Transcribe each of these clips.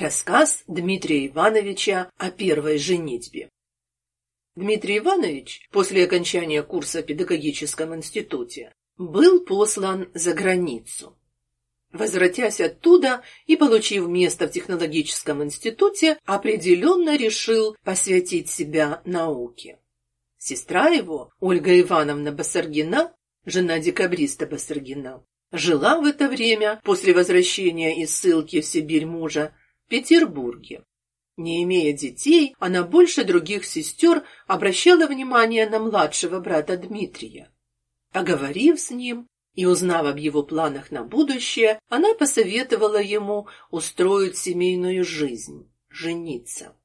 Рассказ Дмитрия Ивановича о первой женитьбе. Дмитрий Иванович после окончания курса в педагогическом институте был послан за границу. Возвратясь оттуда и получив место в технологическом институте, определенно решил посвятить себя науке. Сестра его, Ольга Ивановна Басаргина, жена декабриста Басаргина, жила в это время после возвращения из ссылки в Сибирь мужа Петербурге. Не имея детей, она больше других сестер обращала внимание на младшего брата Дмитрия. Поговорив с ним и узнав об его планах на будущее, она посоветовала ему устроить семейную жизнь, жениться.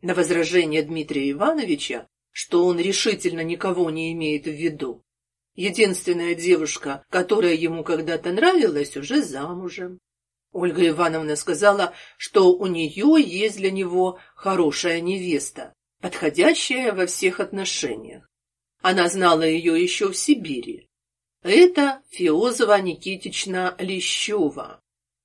На возражение Дмитрия Ивановича, что он решительно никого не имеет в виду, единственная девушка, которая ему когда-то нравилась, уже замужем. Ольга Ивановна сказала, что у нее есть для него хорошая невеста, подходящая во всех отношениях. Она знала ее еще в Сибири. Это Феозова Никитична Лещева.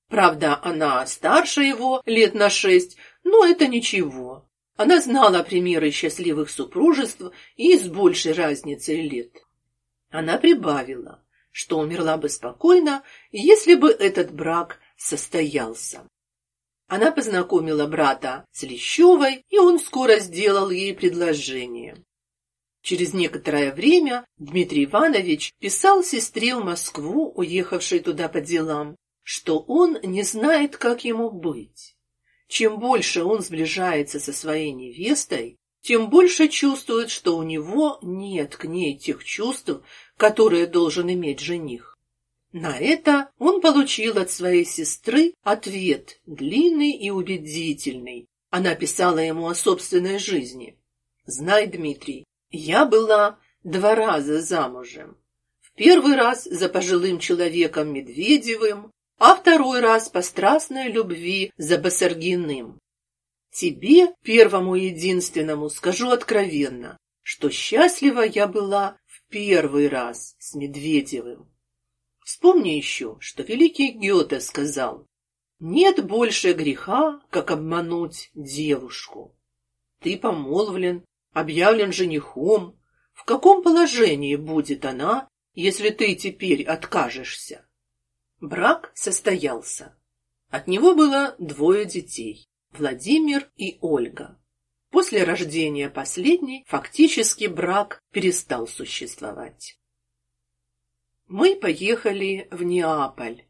Правда, она старше его лет на шесть, но это ничего. Она знала примеры счастливых супружеств и с большей разницей лет. Она прибавила, что умерла бы спокойно, если бы этот брак состоялся. Она познакомила брата с Лещевой, и он скоро сделал ей предложение. Через некоторое время Дмитрий Иванович писал сестре в Москву, уехавшей туда по делам, что он не знает, как ему быть. Чем больше он сближается со своей невестой, тем больше чувствует, что у него нет к ней тех чувств, которые должен иметь жених. На это он получил от своей сестры ответ, длинный и убедительный. Она писала ему о собственной жизни. «Знай, Дмитрий, я была два раза замужем. В первый раз за пожилым человеком Медведевым, а второй раз по страстной любви за Басаргиным. Тебе, первому единственному, скажу откровенно, что счастлива я была в первый раз с Медведевым. Вспомни еще, что великий Гёте сказал: "Нет больше греха, как обмануть девушку". Ты помолвлен, объявлен женихом. В каком положении будет она, если ты теперь откажешься? Брак состоялся. От него было двое детей: Владимир и Ольга. После рождения последней фактически брак перестал существовать. Мы поехали в Неаполь,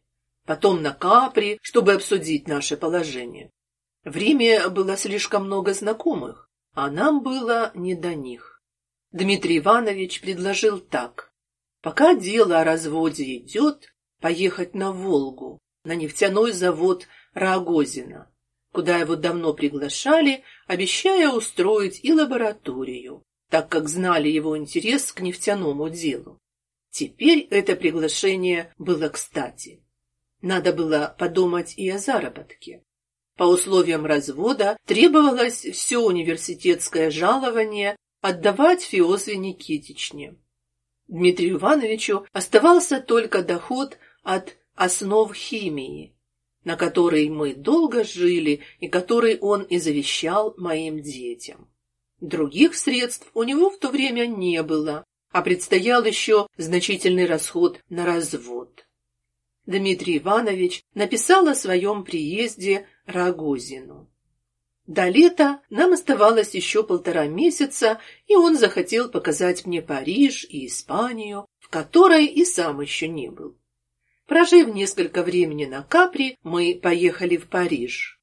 потом на Капри, чтобы обсудить наше положение. В Риме было слишком много знакомых, а нам было не до них. Дмитрий Иванович предложил так: пока дело о разводе идет, поехать на Волгу, на нефтяной завод Рогозина, куда его давно приглашали, обещая устроить и лабораторию, так как знали его интерес к нефтяному делу. Теперь это приглашение было кстати. Надо было подумать и о заработке. По условиям развода требовалось все университетское жалование отдавать Феозве Никитичне. Дмитрию Ивановичу оставался только доход от основ химии, на который мы долго жили и который он и завещал моим детям. Других средств у него в то время не было, а предстоял еще значительный расход на развод. Дмитрий Иванович написал о своем приезде Рогозину. До лета нам оставалось еще полтора месяца, и он захотел показать мне Париж и Испанию, в которой и сам еще не был. Прожив несколько времени на Капри, мы поехали в Париж.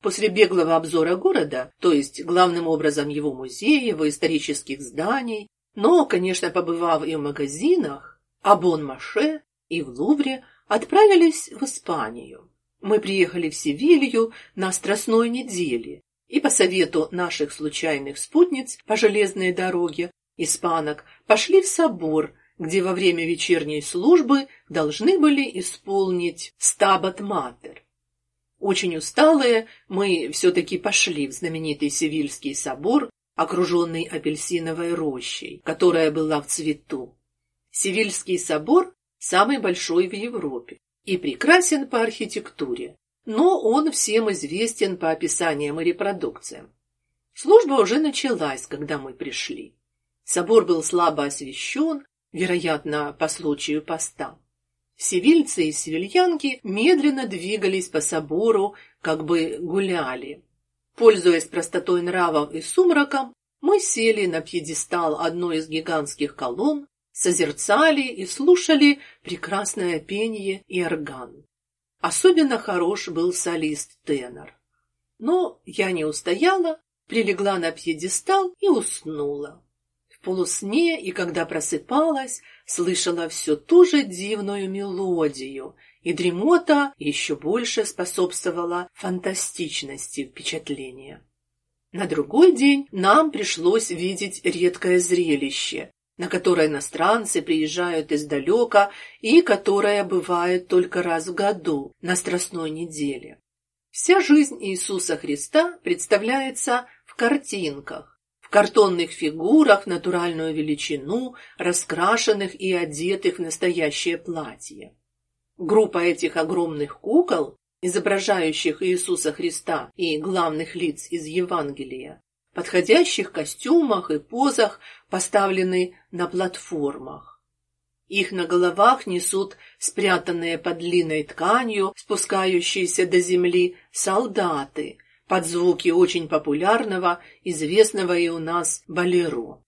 После беглого обзора города, то есть главным образом его музеев и исторических зданий, но, конечно, побывав и в магазинах, а Бон-Маше и в Лувре, отправились в Испанию. Мы приехали в Севилью на Страстной неделе и по совету наших случайных спутниц по железной дороге, испанок, пошли в собор, где во время вечерней службы должны были исполнить стабат матер. Очень усталые, мы все-таки пошли в знаменитый Севильский собор, окруженный апельсиновой рощей, которая была в цвету. Севильский собор самый большой в Европе и прекрасен по архитектуре. но он всем известен по описаниям и репродукциям. Служба уже началась, когда мы пришли. Собор был слабо освещен, вероятно, по случаю поста. Севильцы и севильянки медленно двигались по собору, как бы гуляли. Пользуясь простотой нравов и сумраком, мы сели на пьедестал одной из гигантских колонн, созерцали и слушали прекрасное пение и орган. Особенно хорош был солист-тенор. Но я не устояла, прилегла на пьедестал и уснула полусне и когда просыпалась, слышала все ту же дивную мелодию, и дремота еще больше способствовала фантастичности впечатления. На другой день нам пришлось видеть редкое зрелище, на которое иностранцы приезжают издалека и которое бывает только раз в году на Страстной неделе. Вся жизнь Иисуса Христа представляется в картинках, картонных фигурах натуральную величину, раскрашенных и одетых в настоящее платье. Группа этих огромных кукол, изображающих Иисуса Христа и главных лиц из Евангелия, в подходящих костюмах и позах поставлены на платформах. Их на головах несут спрятанные под длинной тканью, спускающиеся до земли, солдаты, под звуки очень популярного, известного и у нас балеро.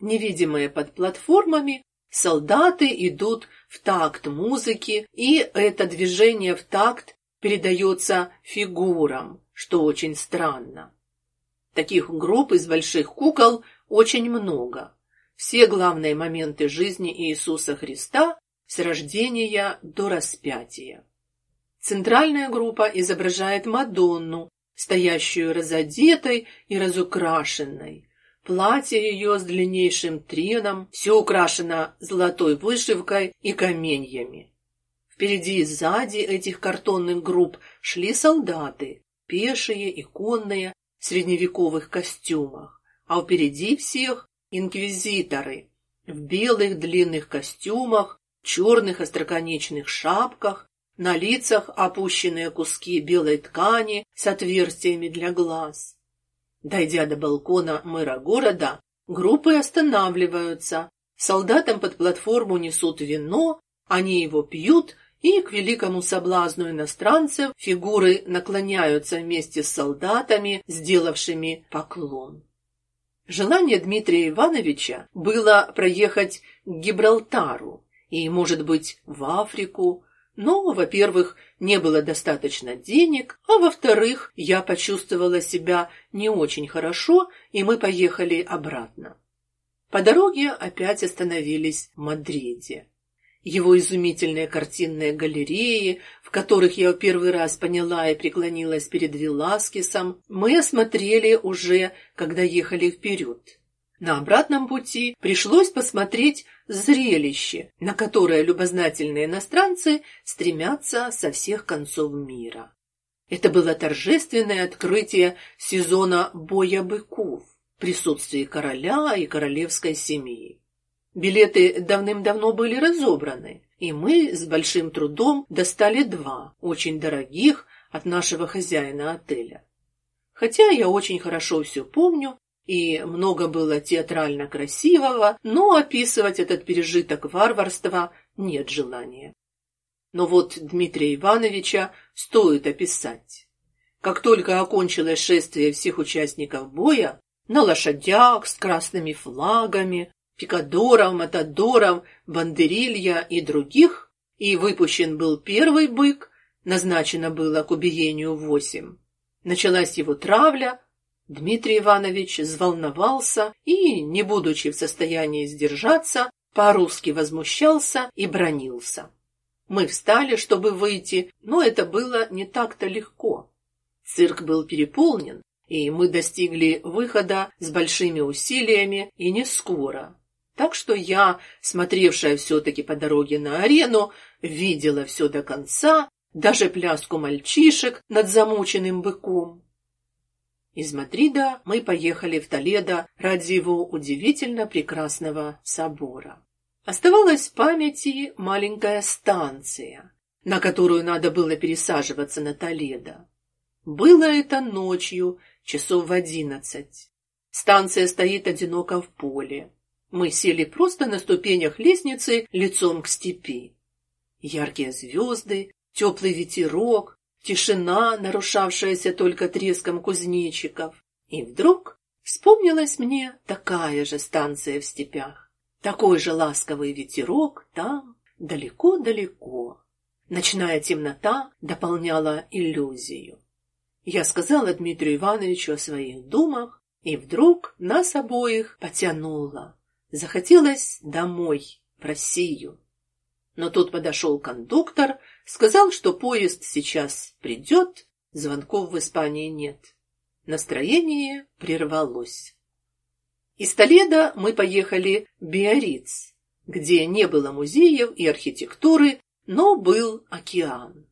Невидимые под платформами, солдаты идут в такт музыки, и это движение в такт передается фигурам, что очень странно. Таких групп из больших кукол очень много. Все главные моменты жизни Иисуса Христа с рождения до распятия. Центральная группа изображает Мадонну, стоящую разодетой и разукрашенной. Платье ее с длиннейшим треном, все украшено золотой вышивкой и каменьями. Впереди и сзади этих картонных групп шли солдаты, пешие и конные, в средневековых костюмах, а впереди всех инквизиторы в белых длинных костюмах, черных остроконечных шапках на лицах опущенные куски белой ткани с отверстиями для глаз. Дойдя до балкона мэра города, группы останавливаются. Солдатам под платформу несут вино, они его пьют, и к великому соблазну иностранцев фигуры наклоняются вместе с солдатами, сделавшими поклон. Желание Дмитрия Ивановича было проехать к Гибралтару и, может быть, в Африку, но, во-первых, не было достаточно денег, а во-вторых, я почувствовала себя не очень хорошо, и мы поехали обратно. По дороге опять остановились в Мадриде. Его изумительные картинные галереи, в которых я в первый раз поняла и преклонилась перед Веласкесом, мы осмотрели уже, когда ехали вперед. На обратном пути пришлось посмотреть зрелище, на которое любознательные иностранцы стремятся со всех концов мира. Это было торжественное открытие сезона боя быков в присутствии короля и королевской семьи. Билеты давным-давно были разобраны, и мы с большим трудом достали два, очень дорогих, от нашего хозяина отеля. Хотя я очень хорошо все помню, и много было театрально красивого, но описывать этот пережиток варварства нет желания. Но вот Дмитрия Ивановича стоит описать. Как только окончилось шествие всех участников боя, на лошадях с красными флагами, пикадоров, матадоров, бандерилья и других, и выпущен был первый бык, назначено было к убиению восемь. Началась его травля, Дмитрий Иванович взволновался и, не будучи в состоянии сдержаться, по-русски возмущался и бронился. Мы встали, чтобы выйти, но это было не так-то легко. Цирк был переполнен, и мы достигли выхода с большими усилиями и не скоро. Так что я, смотревшая все-таки по дороге на арену, видела все до конца, даже пляску мальчишек над замученным быком. Из Мадрида мы поехали в Толедо ради его удивительно прекрасного собора. Оставалась в памяти маленькая станция, на которую надо было пересаживаться на Толедо. Было это ночью, часов в одиннадцать. Станция стоит одиноко в поле. Мы сели просто на ступенях лестницы лицом к степи. Яркие звезды, теплый ветерок, тишина, нарушавшаяся только треском кузнечиков. И вдруг вспомнилась мне такая же станция в степях. Такой же ласковый ветерок там, далеко-далеко. Ночная темнота дополняла иллюзию. Я сказала Дмитрию Ивановичу о своих думах, и вдруг нас обоих потянуло. Захотелось домой, в Россию. Но тут подошел кондуктор, сказал, что поезд сейчас придет, звонков в Испании нет. Настроение прервалось. Из Толедо мы поехали в Биарриц, где не было музеев и архитектуры, но был океан.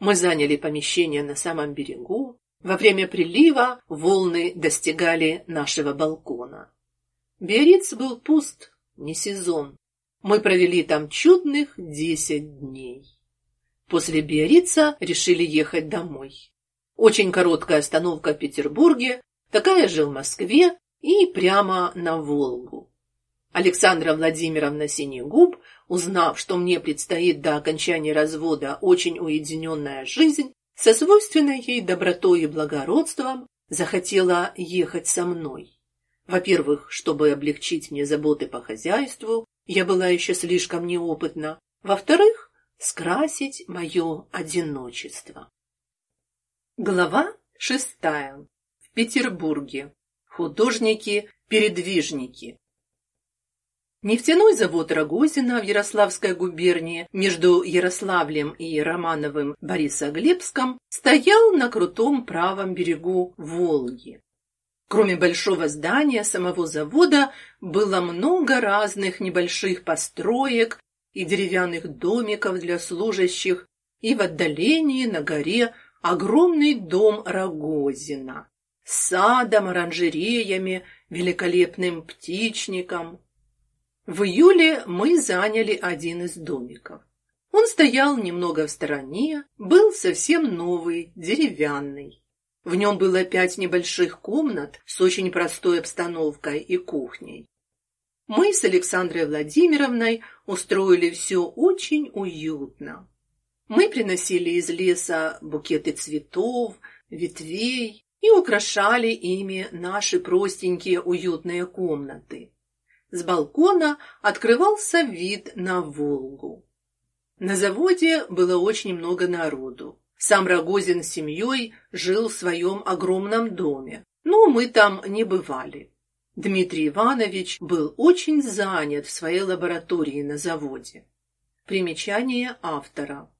Мы заняли помещение на самом берегу. Во время прилива волны достигали нашего балкона. Биарриц был пуст, не сезон. Мы провели там чудных десять дней. После Биаррица решили ехать домой. Очень короткая остановка в Петербурге, такая же в Москве и прямо на Волгу. Александра Владимировна Синегуб узнав, что мне предстоит до окончания развода очень уединенная жизнь, со свойственной ей добротой и благородством захотела ехать со мной. Во-первых, чтобы облегчить мне заботы по хозяйству, я была еще слишком неопытна. Во-вторых, скрасить мое одиночество. Глава шестая. В Петербурге. Художники-передвижники. Нефтяной завод Рогозина в Ярославской губернии между Ярославлем и Романовым Борисоглебском стоял на крутом правом берегу Волги. Кроме большого здания самого завода было много разных небольших построек и деревянных домиков для служащих, и в отдалении на горе огромный дом Рогозина с садом, оранжереями, великолепным птичником, в июле мы заняли один из домиков. Он стоял немного в стороне, был совсем новый, деревянный. В нем было пять небольших комнат с очень простой обстановкой и кухней. Мы с Александрой Владимировной устроили все очень уютно. Мы приносили из леса букеты цветов, ветвей и украшали ими наши простенькие уютные комнаты. С балкона открывался вид на Волгу. На заводе было очень много народу. Сам Рогозин с семьей жил в своем огромном доме, но мы там не бывали. Дмитрий Иванович был очень занят в своей лаборатории на заводе. Примечание автора.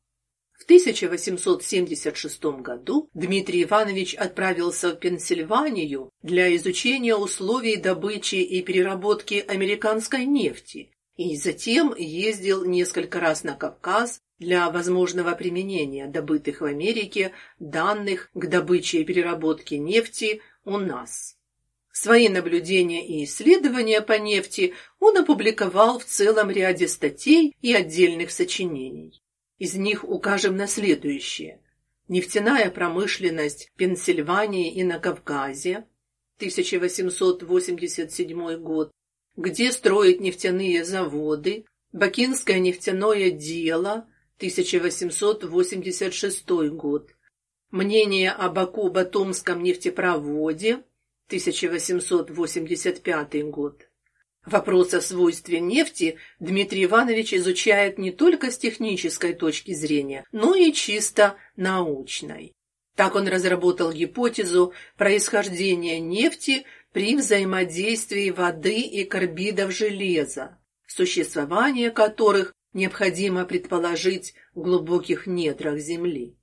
В 1876 году Дмитрий Иванович отправился в Пенсильванию для изучения условий добычи и переработки американской нефти и затем ездил несколько раз на Кавказ для возможного применения добытых в Америке данных к добыче и переработке нефти у нас. Свои наблюдения и исследования по нефти он опубликовал в целом ряде статей и отдельных сочинений. Из них укажем на следующее. Нефтяная промышленность Пенсильвании и на Кавказе, 1887 год, где строят нефтяные заводы, Бакинское нефтяное дело, 1886 год, мнение о Баку-Батумском нефтепроводе, 1885 год. Вопрос о свойстве нефти Дмитрий Иванович изучает не только с технической точки зрения, но и чисто научной. Так он разработал гипотезу происхождения нефти при взаимодействии воды и карбидов железа, существование которых необходимо предположить в глубоких недрах Земли.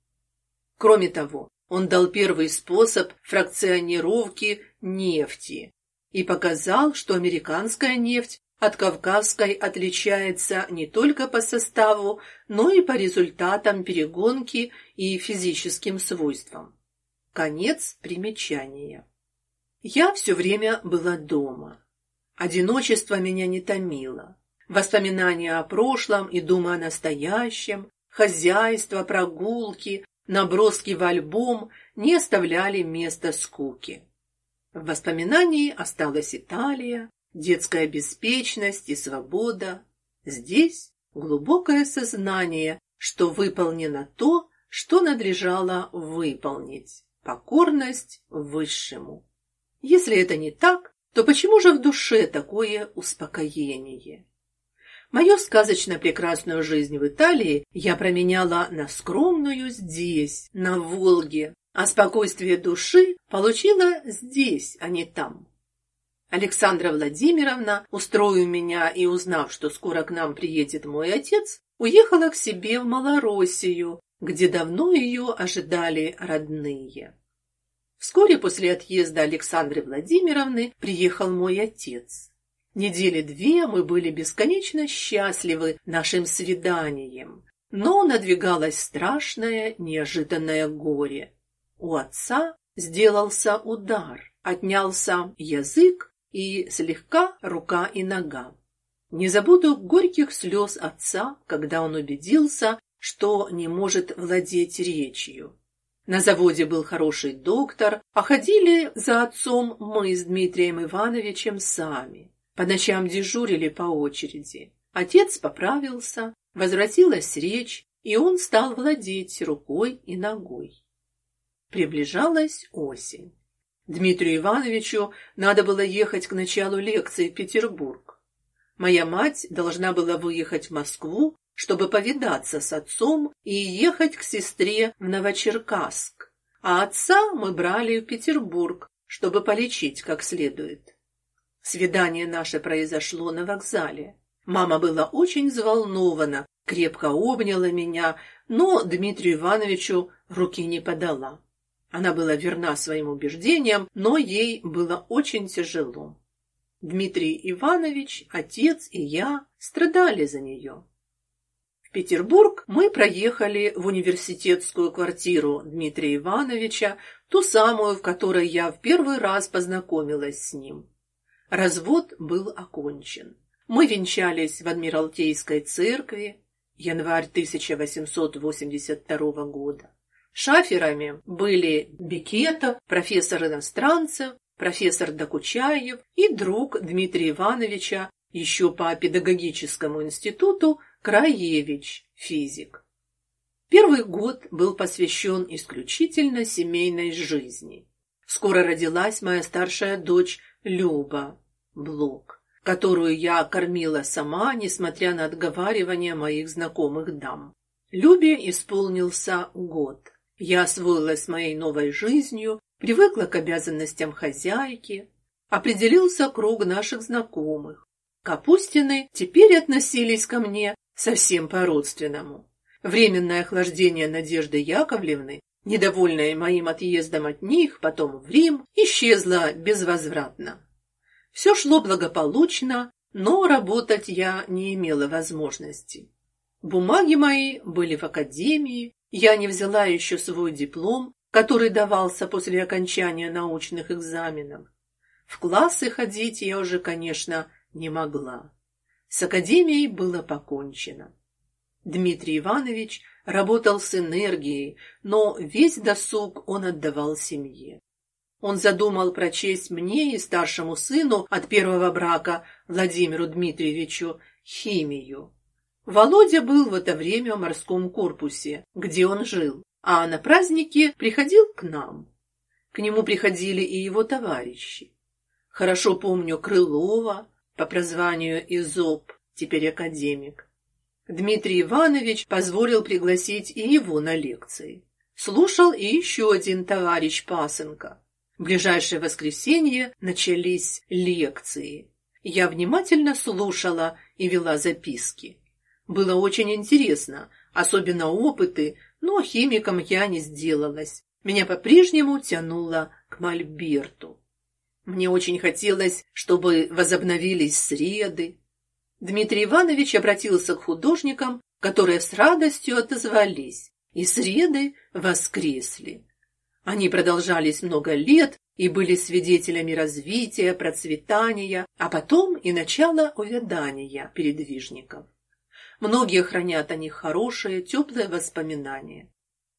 Кроме того, он дал первый способ фракционировки нефти, и показал, что американская нефть от кавказской отличается не только по составу, но и по результатам перегонки и физическим свойствам. Конец примечания. Я все время была дома. Одиночество меня не томило. Воспоминания о прошлом и думы о настоящем Хозяйство, прогулки, наброски в альбом не оставляли места скуке. В воспоминании осталась Италия, детская беспечность и свобода. Здесь глубокое сознание, что выполнено то, что надлежало выполнить, покорность высшему. Если это не так, то почему же в душе такое успокоение? Мою сказочно прекрасную жизнь в Италии я променяла на скромную здесь, на Волге, а спокойствие души получила здесь, а не там. Александра Владимировна, устроив меня и узнав, что скоро к нам приедет мой отец, уехала к себе в Малороссию, где давно ее ожидали родные. Вскоре после отъезда Александры Владимировны приехал мой отец. Недели две мы были бесконечно счастливы нашим свиданием, но надвигалось страшное, неожиданное горе. У отца сделался удар, отнялся язык и слегка рука и нога. Не забуду горьких слез отца, когда он убедился, что не может владеть речью. На заводе был хороший доктор, а ходили за отцом мы с Дмитрием Ивановичем сами. По ночам дежурили по очереди. Отец поправился, возвратилась речь, и он стал владеть рукой и ногой. Приближалась осень. Дмитрию Ивановичу надо было ехать к началу лекции в Петербург. Моя мать должна была выехать в Москву, чтобы повидаться с отцом и ехать к сестре в Новочеркасск, а отца мы брали в Петербург, чтобы полечить как следует. Свидание наше произошло на вокзале. Мама была очень взволнована, крепко обняла меня, но Дмитрию Ивановичу руки не подала. Она была верна своим убеждениям, но ей было очень тяжело. Дмитрий Иванович, отец и я страдали за нее. В Петербург мы проехали в университетскую квартиру Дмитрия Ивановича, ту самую, в которой я в первый раз познакомилась с ним. Развод был окончен. Мы венчались в Адмиралтейской церкви, январь 1882 года. Шаферами были Бекетов, профессор иностранцев, профессор Докучаев и друг Дмитрия Ивановича еще по педагогическому институту Краевич, физик. Первый год был посвящен исключительно семейной жизни. Скоро родилась моя старшая дочь Люба. Блок, которую я кормила сама, несмотря на отговаривания моих знакомых дам. Любе исполнился год. Я освоилась с моей новой жизнью, привыкла к обязанностям хозяйки, определился круг наших знакомых. Капустины теперь относились ко мне совсем по-родственному. Временное охлаждение Надежды Яковлевны, недовольная моим отъездом от них, потом в Рим, исчезло безвозвратно. Все шло благополучно, но работать я не имела возможности. Бумаги мои были в академии, я не взяла еще свой диплом, который давался после окончания научных экзаменов. В классы ходить я уже, конечно, не могла. С академией было покончено. Дмитрий Иванович работал с энергией, но весь досуг он отдавал семье. Он задумал прочесть мне и старшему сыну от первого брака Владимиру Дмитриевичу химию. Володя был в это время в морском корпусе, где он жил, а на праздники приходил к нам. К нему приходили и его товарищи. Хорошо помню Крылова по прозванию Изоб, теперь академик. Дмитрий Иванович позволил пригласить и его на лекции. Слушал и еще один товарищ Пасынка. В ближайшее воскресенье начались лекции. Я внимательно слушала и вела записки. Было очень интересно, особенно опыты, но химиком я не сделалась. Меня по-прежнему тянуло к мольберту. Мне очень хотелось, чтобы возобновились среды. Дмитрий Иванович обратился к художникам, которые с радостью отозвались, и среды воскресли. Они продолжались много лет и были свидетелями развития, процветания, а потом и начала увядания передвижников. Многие хранят о них хорошие, теплые воспоминания.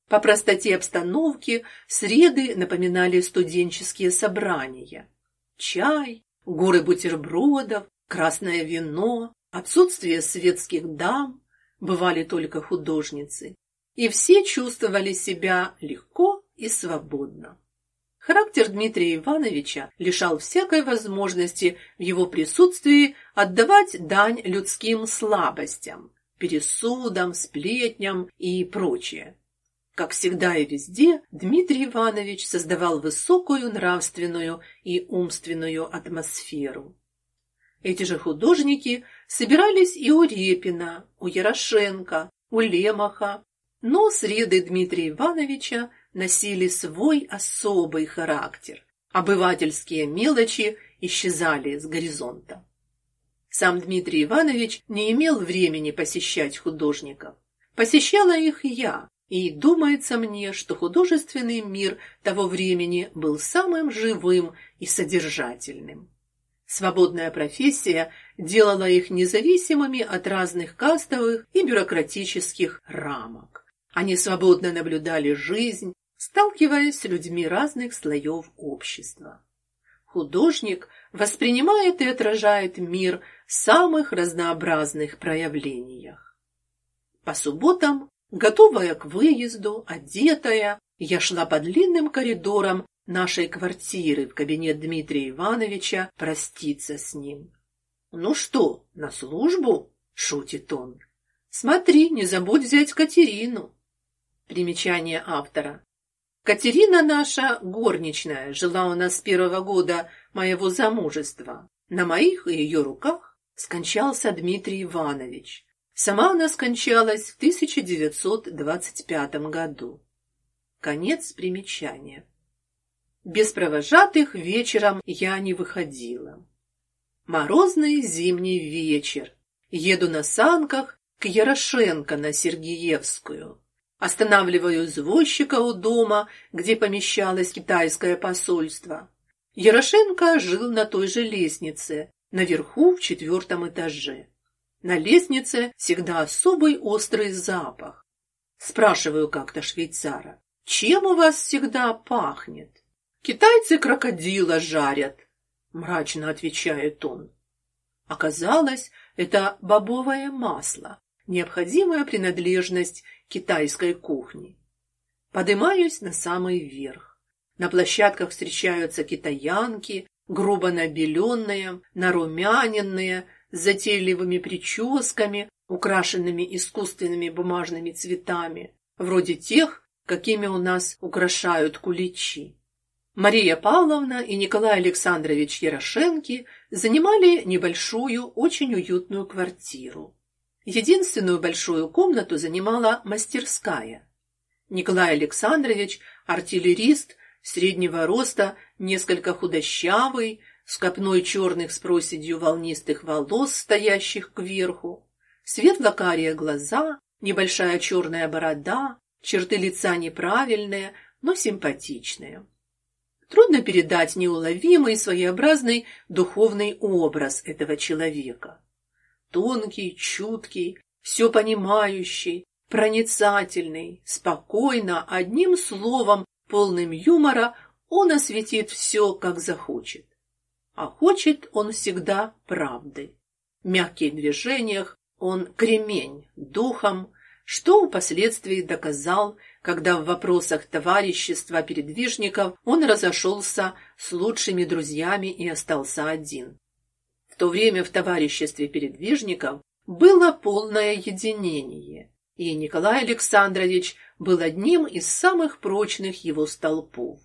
По простоте обстановки среды напоминали студенческие собрания. Чай, горы бутербродов, красное вино, отсутствие светских дам, бывали только художницы, и все чувствовали себя легко и свободно. Характер Дмитрия Ивановича лишал всякой возможности в его присутствии отдавать дань людским слабостям, пересудам, сплетням и прочее. Как всегда и везде, Дмитрий Иванович создавал высокую нравственную и умственную атмосферу. Эти же художники собирались и у Репина, у Ярошенко, у Лемаха, но среды Дмитрия Ивановича носили свой особый характер. Обывательские мелочи исчезали с горизонта. Сам Дмитрий Иванович не имел времени посещать художников. Посещала их я, и думается мне, что художественный мир того времени был самым живым и содержательным. Свободная профессия делала их независимыми от разных кастовых и бюрократических рамок. Они свободно наблюдали жизнь, сталкиваясь с людьми разных слоев общества. Художник воспринимает и отражает мир в самых разнообразных проявлениях. По субботам Готовая к выезду, одетая, я шла по длинным коридорам нашей квартиры в кабинет Дмитрия Ивановича проститься с ним. «Ну что, на службу?» — шутит он. «Смотри, не забудь взять Катерину». Примечание автора. Катерина наша горничная, жила у нас с первого года моего замужества. На моих и ее руках скончался Дмитрий Иванович. Сама она скончалась в 1925 году. Конец примечания. Без провожатых вечером я не выходила. Морозный зимний вечер. Еду на санках к Ярошенко на Сергеевскую. Останавливаю извозчика у дома, где помещалось китайское посольство. Ярошенко жил на той же лестнице, наверху в четвертом этаже. На лестнице всегда особый острый запах. Спрашиваю как-то швейцара, чем у вас всегда пахнет? Китайцы крокодила жарят, мрачно отвечает он. Оказалось, это бобовое масло, необходимая принадлежность китайской кухни. Поднимаюсь на самый верх. На площадках встречаются китаянки, грубо набеленные, нарумяненные, с затейливыми прическами, украшенными искусственными бумажными цветами, вроде тех, какими у нас украшают куличи. Мария Павловна и Николай Александрович Ярошенки занимали небольшую, очень уютную квартиру. Единственную большую комнату занимала мастерская. Николай Александрович, артиллерист, среднего роста, несколько худощавый, с копной черных с проседью волнистых волос, стоящих кверху, светло-карие глаза, небольшая черная борода, черты лица неправильные, но симпатичные. Трудно передать неуловимый своеобразный духовный образ этого человека. Тонкий, чуткий, все понимающий, проницательный, спокойно, одним словом, полным юмора, он осветит все, как захочет а хочет он всегда правды. В мягких движениях он кремень духом, что впоследствии доказал, когда в вопросах товарищества передвижников он разошелся с лучшими друзьями и остался один. В то время в товариществе передвижников было полное единение, и Николай Александрович был одним из самых прочных его столпов.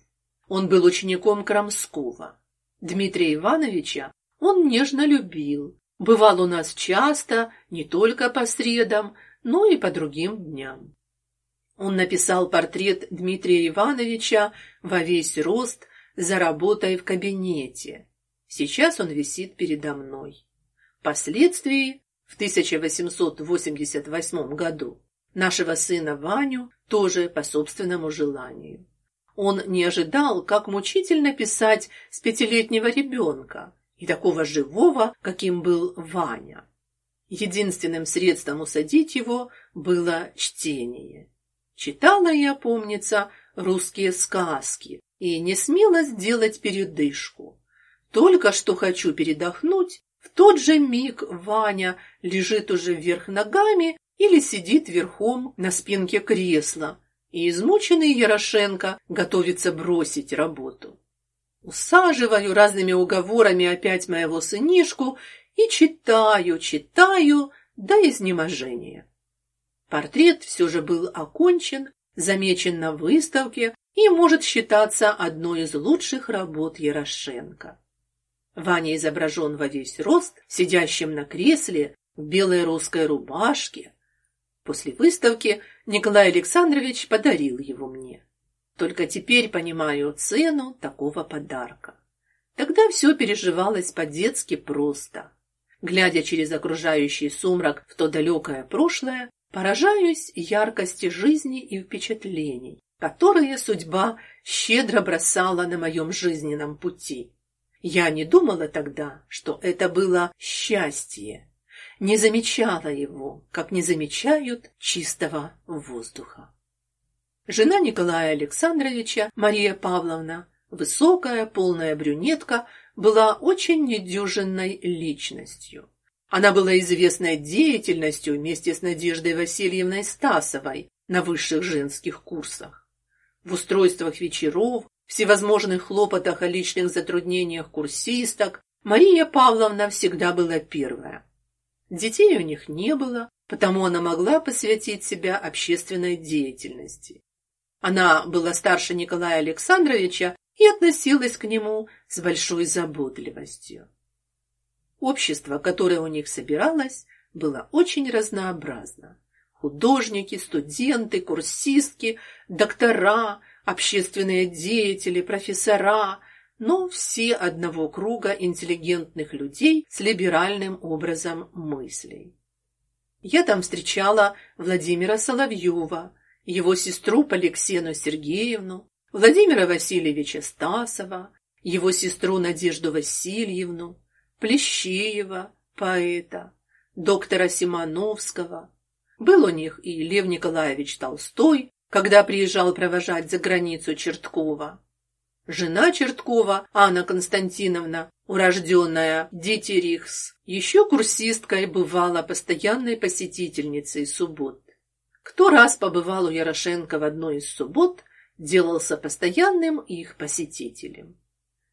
Он был учеником Крамского. Дмитрия Ивановича он нежно любил. Бывал у нас часто, не только по средам, но и по другим дням. Он написал портрет Дмитрия Ивановича во весь рост за работой в кабинете. Сейчас он висит передо мной. Впоследствии, в 1888 году, нашего сына Ваню тоже по собственному желанию. Он не ожидал, как мучительно писать с пятилетнего ребенка и такого живого, каким был Ваня. Единственным средством усадить его было чтение. Читала я, помнится, русские сказки и не смела сделать передышку. Только что хочу передохнуть, в тот же миг Ваня лежит уже вверх ногами или сидит верхом на спинке кресла, и измученный Ярошенко готовится бросить работу. Усаживаю разными уговорами опять моего сынишку и читаю, читаю до изнеможения. Портрет все же был окончен, замечен на выставке и может считаться одной из лучших работ Ярошенко. Ваня изображен во весь рост, сидящим на кресле, в белой русской рубашке. После выставки Николай Александрович подарил его мне. Только теперь понимаю цену такого подарка. Тогда все переживалось по-детски просто. Глядя через окружающий сумрак в то далекое прошлое, поражаюсь яркости жизни и впечатлений, которые судьба щедро бросала на моем жизненном пути. Я не думала тогда, что это было счастье, не замечала его, как не замечают чистого воздуха. Жена Николая Александровича, Мария Павловна, высокая, полная брюнетка, была очень недюжинной личностью. Она была известной деятельностью вместе с Надеждой Васильевной Стасовой на высших женских курсах. В устройствах вечеров, всевозможных хлопотах о личных затруднениях курсисток Мария Павловна всегда была первая. Детей у них не было, потому она могла посвятить себя общественной деятельности. Она была старше Николая Александровича и относилась к нему с большой заботливостью. Общество, которое у них собиралось, было очень разнообразно. Художники, студенты, курсистки, доктора, общественные деятели, профессора, но все одного круга интеллигентных людей с либеральным образом мыслей. Я там встречала Владимира Соловьева, его сестру Поликсену Сергеевну, Владимира Васильевича Стасова, его сестру Надежду Васильевну, Плещеева, поэта, доктора Симоновского. Был у них и Лев Николаевич Толстой, когда приезжал провожать за границу Черткова. Жена Черткова, Анна Константиновна, урожденная Дитерихс, еще курсисткой бывала постоянной посетительницей суббот. Кто раз побывал у Ярошенко в одной из суббот, делался постоянным их посетителем.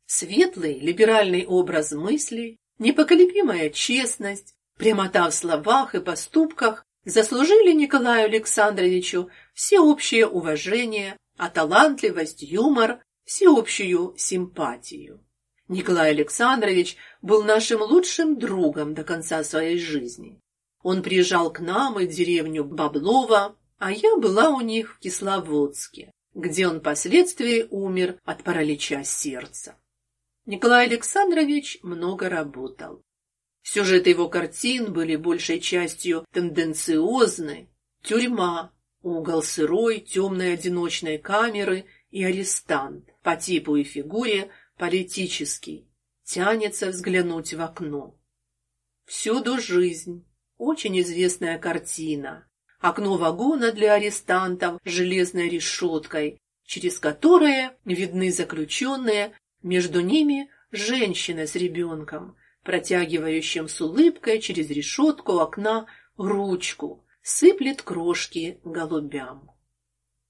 Светлый либеральный образ мыслей, непоколебимая честность, прямота в словах и поступках заслужили Николаю Александровичу всеобщее уважение, а талантливость, юмор всеобщую симпатию. Николай Александрович был нашим лучшим другом до конца своей жизни. Он приезжал к нам и в деревню Баблово, а я была у них в Кисловодске, где он впоследствии умер от паралича сердца. Николай Александрович много работал. Сюжеты его картин были большей частью тенденциозны. Тюрьма, угол сырой, темной одиночной камеры и арестант, по типу и фигуре политический, тянется взглянуть в окно. Всюду жизнь, очень известная картина. Окно вагона для арестантов с железной решеткой, через которое видны заключенные, между ними женщина с ребенком, протягивающим с улыбкой через решетку окна ручку, сыплет крошки голубям.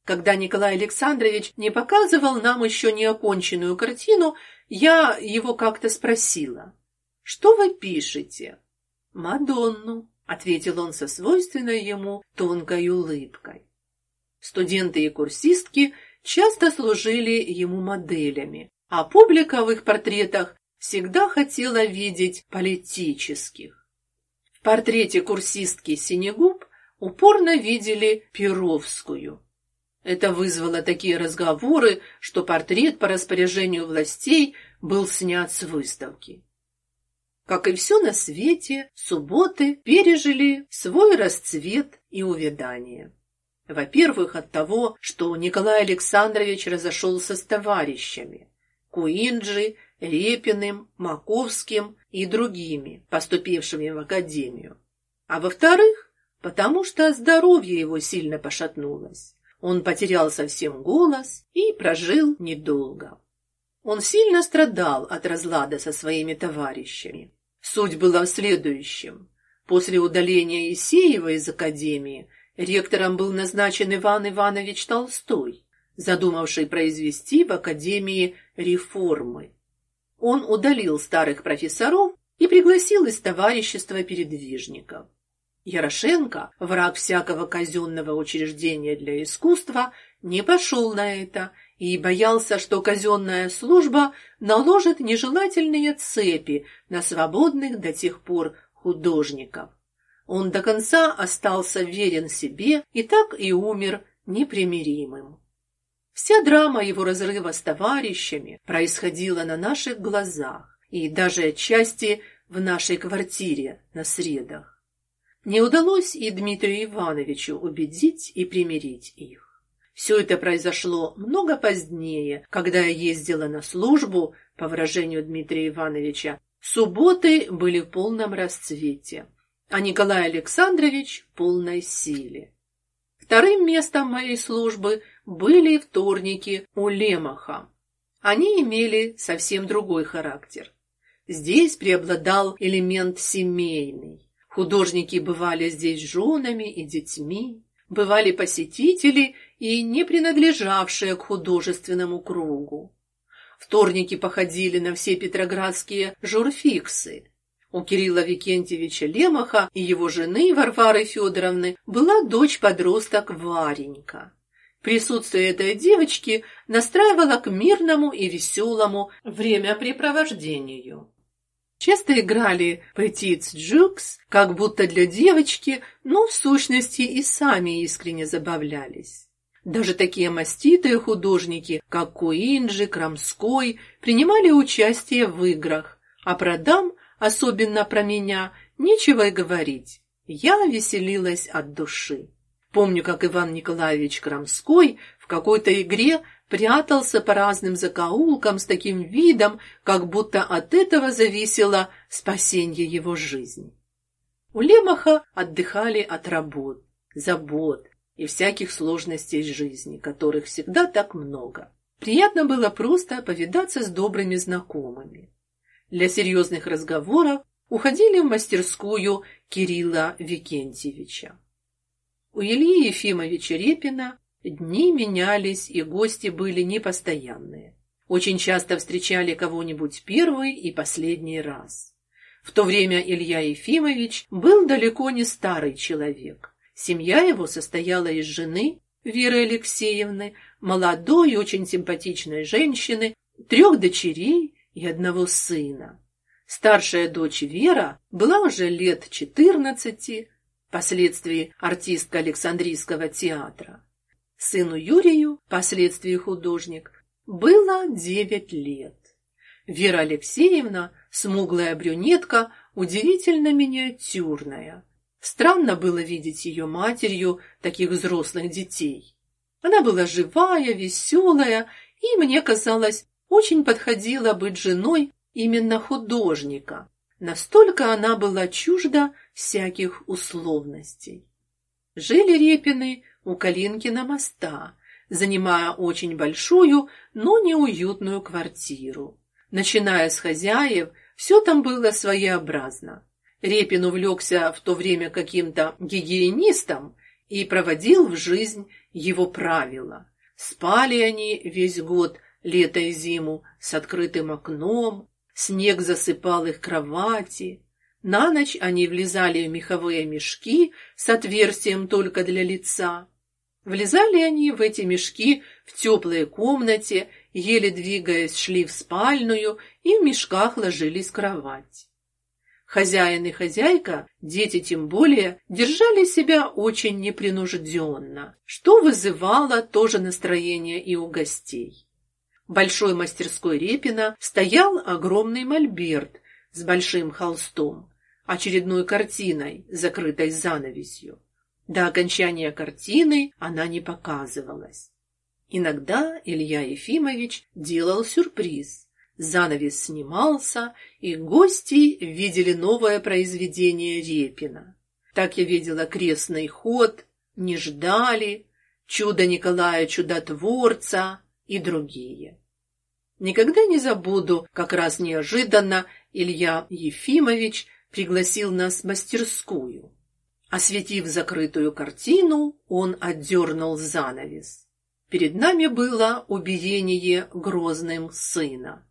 Когда Николай Александрович не показывал нам еще неоконченную картину, я его как-то спросила: "Что вы пишете?" "Мадонну", ответил он со свойственной ему тонкой улыбкой. Студенты и курсистки часто служили ему моделями, а публика в их портретах всегда хотела видеть политических. В портрете курсистки Синегуб упорно видели Перовскую. Это вызвало такие разговоры, что портрет по распоряжению властей был снят с выставки. Как и все на свете, субботы пережили свой расцвет и увядание. Во-первых, от того, что Николай Александрович разошелся с товарищами Куинджи, Репиным, Маковским и другими, поступившими в академию. А во-вторых, потому что здоровье его сильно пошатнулось. Он потерял совсем голос и прожил недолго. Он сильно страдал от разлада со своими товарищами. Суть была в следующем. После удаления Исеева из академии ректором был назначен Иван Иванович Толстой, задумавший произвести в академии реформы. Он удалил старых профессоров и пригласил из товарищества передвижников. Ярошенко, враг всякого казенного учреждения для искусства, не пошел на это и боялся, что казенная служба наложит нежелательные цепи на свободных до тех пор художников. Он до конца остался верен себе и так и умер непримиримым. Вся драма его разрыва с товарищами происходила на наших глазах и даже отчасти в нашей квартире на средах. Не удалось и Дмитрию Ивановичу убедить и примирить их. Все это произошло много позднее, когда я ездила на службу, по выражению Дмитрия Ивановича, субботы были в полном расцвете, а Николай Александрович в полной силе. Вторым местом моей службы были вторники у Лемаха. Они имели совсем другой характер. Здесь преобладал элемент семейный. Художники бывали здесь женами и детьми, бывали посетители и не принадлежавшие к художественному кругу. Вторники походили на все петроградские журфиксы. У Кирилла Викентьевича Лемаха и его жены Варвары Федоровны была дочь-подросток Варенька. Присутствие этой девочки настраивало к мирному и веселому времяпрепровождению. Часто играли «Petits Jux», как будто для девочки, но в сущности и сами искренне забавлялись. Даже такие маститые художники, как Куинджи, Крамской, принимали участие в играх, а про дам, особенно про меня, нечего и говорить. Я веселилась от души. Помню, как Иван Николаевич Крамской в какой-то игре прятался по разным закоулкам с таким видом, как будто от этого зависело спасение его жизни. У Лемаха отдыхали от работ, забот и всяких сложностей жизни, которых всегда так много. Приятно было просто повидаться с добрыми знакомыми. Для серьезных разговоров уходили в мастерскую Кирилла Викентьевича. У Ильи Ефимовича Репина Дни менялись, и гости были непостоянные. Очень часто встречали кого-нибудь первый и последний раз. В то время Илья Ефимович был далеко не старый человек. Семья его состояла из жены Веры Алексеевны, молодой и очень симпатичной женщины, трех дочерей и одного сына. Старшая дочь Вера была уже лет четырнадцати, впоследствии артистка Александрийского театра. Сыну Юрию, впоследствии художник, было девять лет. Вера Алексеевна, смуглая брюнетка, удивительно миниатюрная. Странно было видеть ее матерью таких взрослых детей. Она была живая, веселая и, мне казалось, очень подходила быть женой именно художника. Настолько она была чужда всяких условностей. Жили Репины у Калинкина моста, занимая очень большую, но неуютную квартиру. Начиная с хозяев, все там было своеобразно. Репин увлекся в то время каким-то гигиенистом и проводил в жизнь его правила. Спали они весь год, лето и зиму, с открытым окном, снег засыпал их кровати. На ночь они влезали в меховые мешки с отверстием только для лица. Влезали они в эти мешки в теплой комнате, еле двигаясь, шли в спальную и в мешках ложились в кровать. Хозяин и хозяйка, дети тем более, держали себя очень непринужденно, что вызывало тоже настроение и у гостей. В большой мастерской Репина стоял огромный мольберт с большим холстом, очередной картиной, закрытой занавесью. До окончания картины она не показывалась. Иногда Илья Ефимович делал сюрприз. Занавес снимался, и гости видели новое произведение Репина. Так я видела крестный ход, не ждали, чудо Николая Чудотворца и другие. Никогда не забуду, как раз неожиданно Илья Ефимович пригласил нас в мастерскую. Осветив закрытую картину, он отдернул занавес. Перед нами было убиение грозным сына.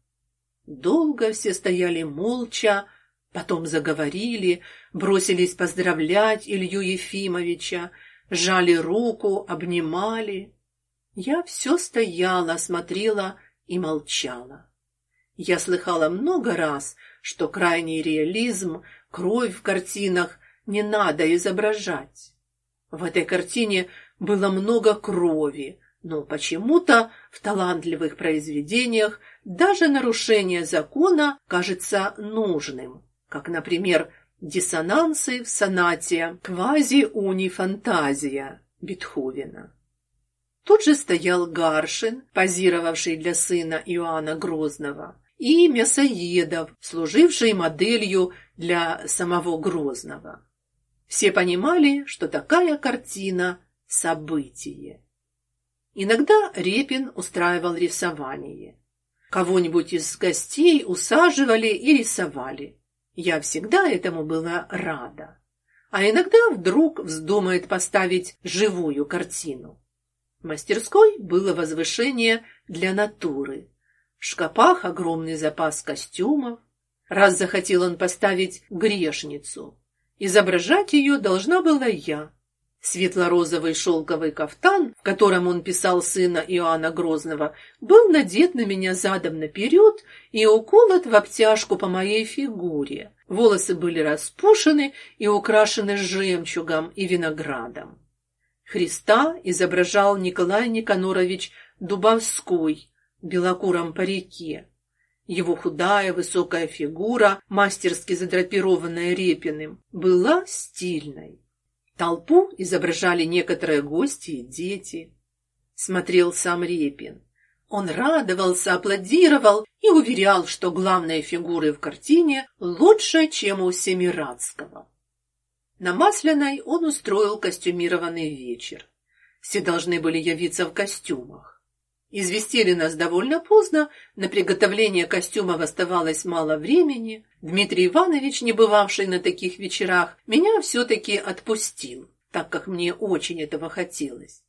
Долго все стояли молча, потом заговорили, бросились поздравлять Илью Ефимовича, жали руку, обнимали. Я все стояла, смотрела и молчала. Я слыхала много раз, что крайний реализм, кровь в картинах не надо изображать. В этой картине было много крови, но почему-то в талантливых произведениях даже нарушение закона кажется нужным, как, например, диссонансы в сонате «Квази-уни-фантазия» Бетховена. Тут же стоял Гаршин, позировавший для сына Иоанна Грозного, и Мясоедов, служивший моделью для самого Грозного. Все понимали, что такая картина – событие. Иногда Репин устраивал рисование. Кого-нибудь из гостей усаживали и рисовали. Я всегда этому была рада. А иногда вдруг вздумает поставить живую картину. Мастерской было возвышение для натуры. В шкафах огромный запас костюмов. Раз захотел он поставить грешницу. Изображать ее должна была я. Светло-розовый шелковый кафтан, в котором он писал сына Иоанна Грозного, был надет на меня задом наперед и уколот в обтяжку по моей фигуре. Волосы были распушены и украшены жемчугом и виноградом. Христа изображал Николай Никанорович Дубовской в белокуром парике. Его худая высокая фигура, мастерски задрапированная репиным, была стильной. Толпу изображали некоторые гости и дети. Смотрел сам Репин. Он радовался, аплодировал и уверял, что главные фигуры в картине лучше, чем у Семирадского. На Масляной он устроил костюмированный вечер. Все должны были явиться в костюмах. Известили нас довольно поздно, на приготовление костюмов оставалось мало времени. Дмитрий Иванович, не бывавший на таких вечерах, меня все-таки отпустил, так как мне очень этого хотелось.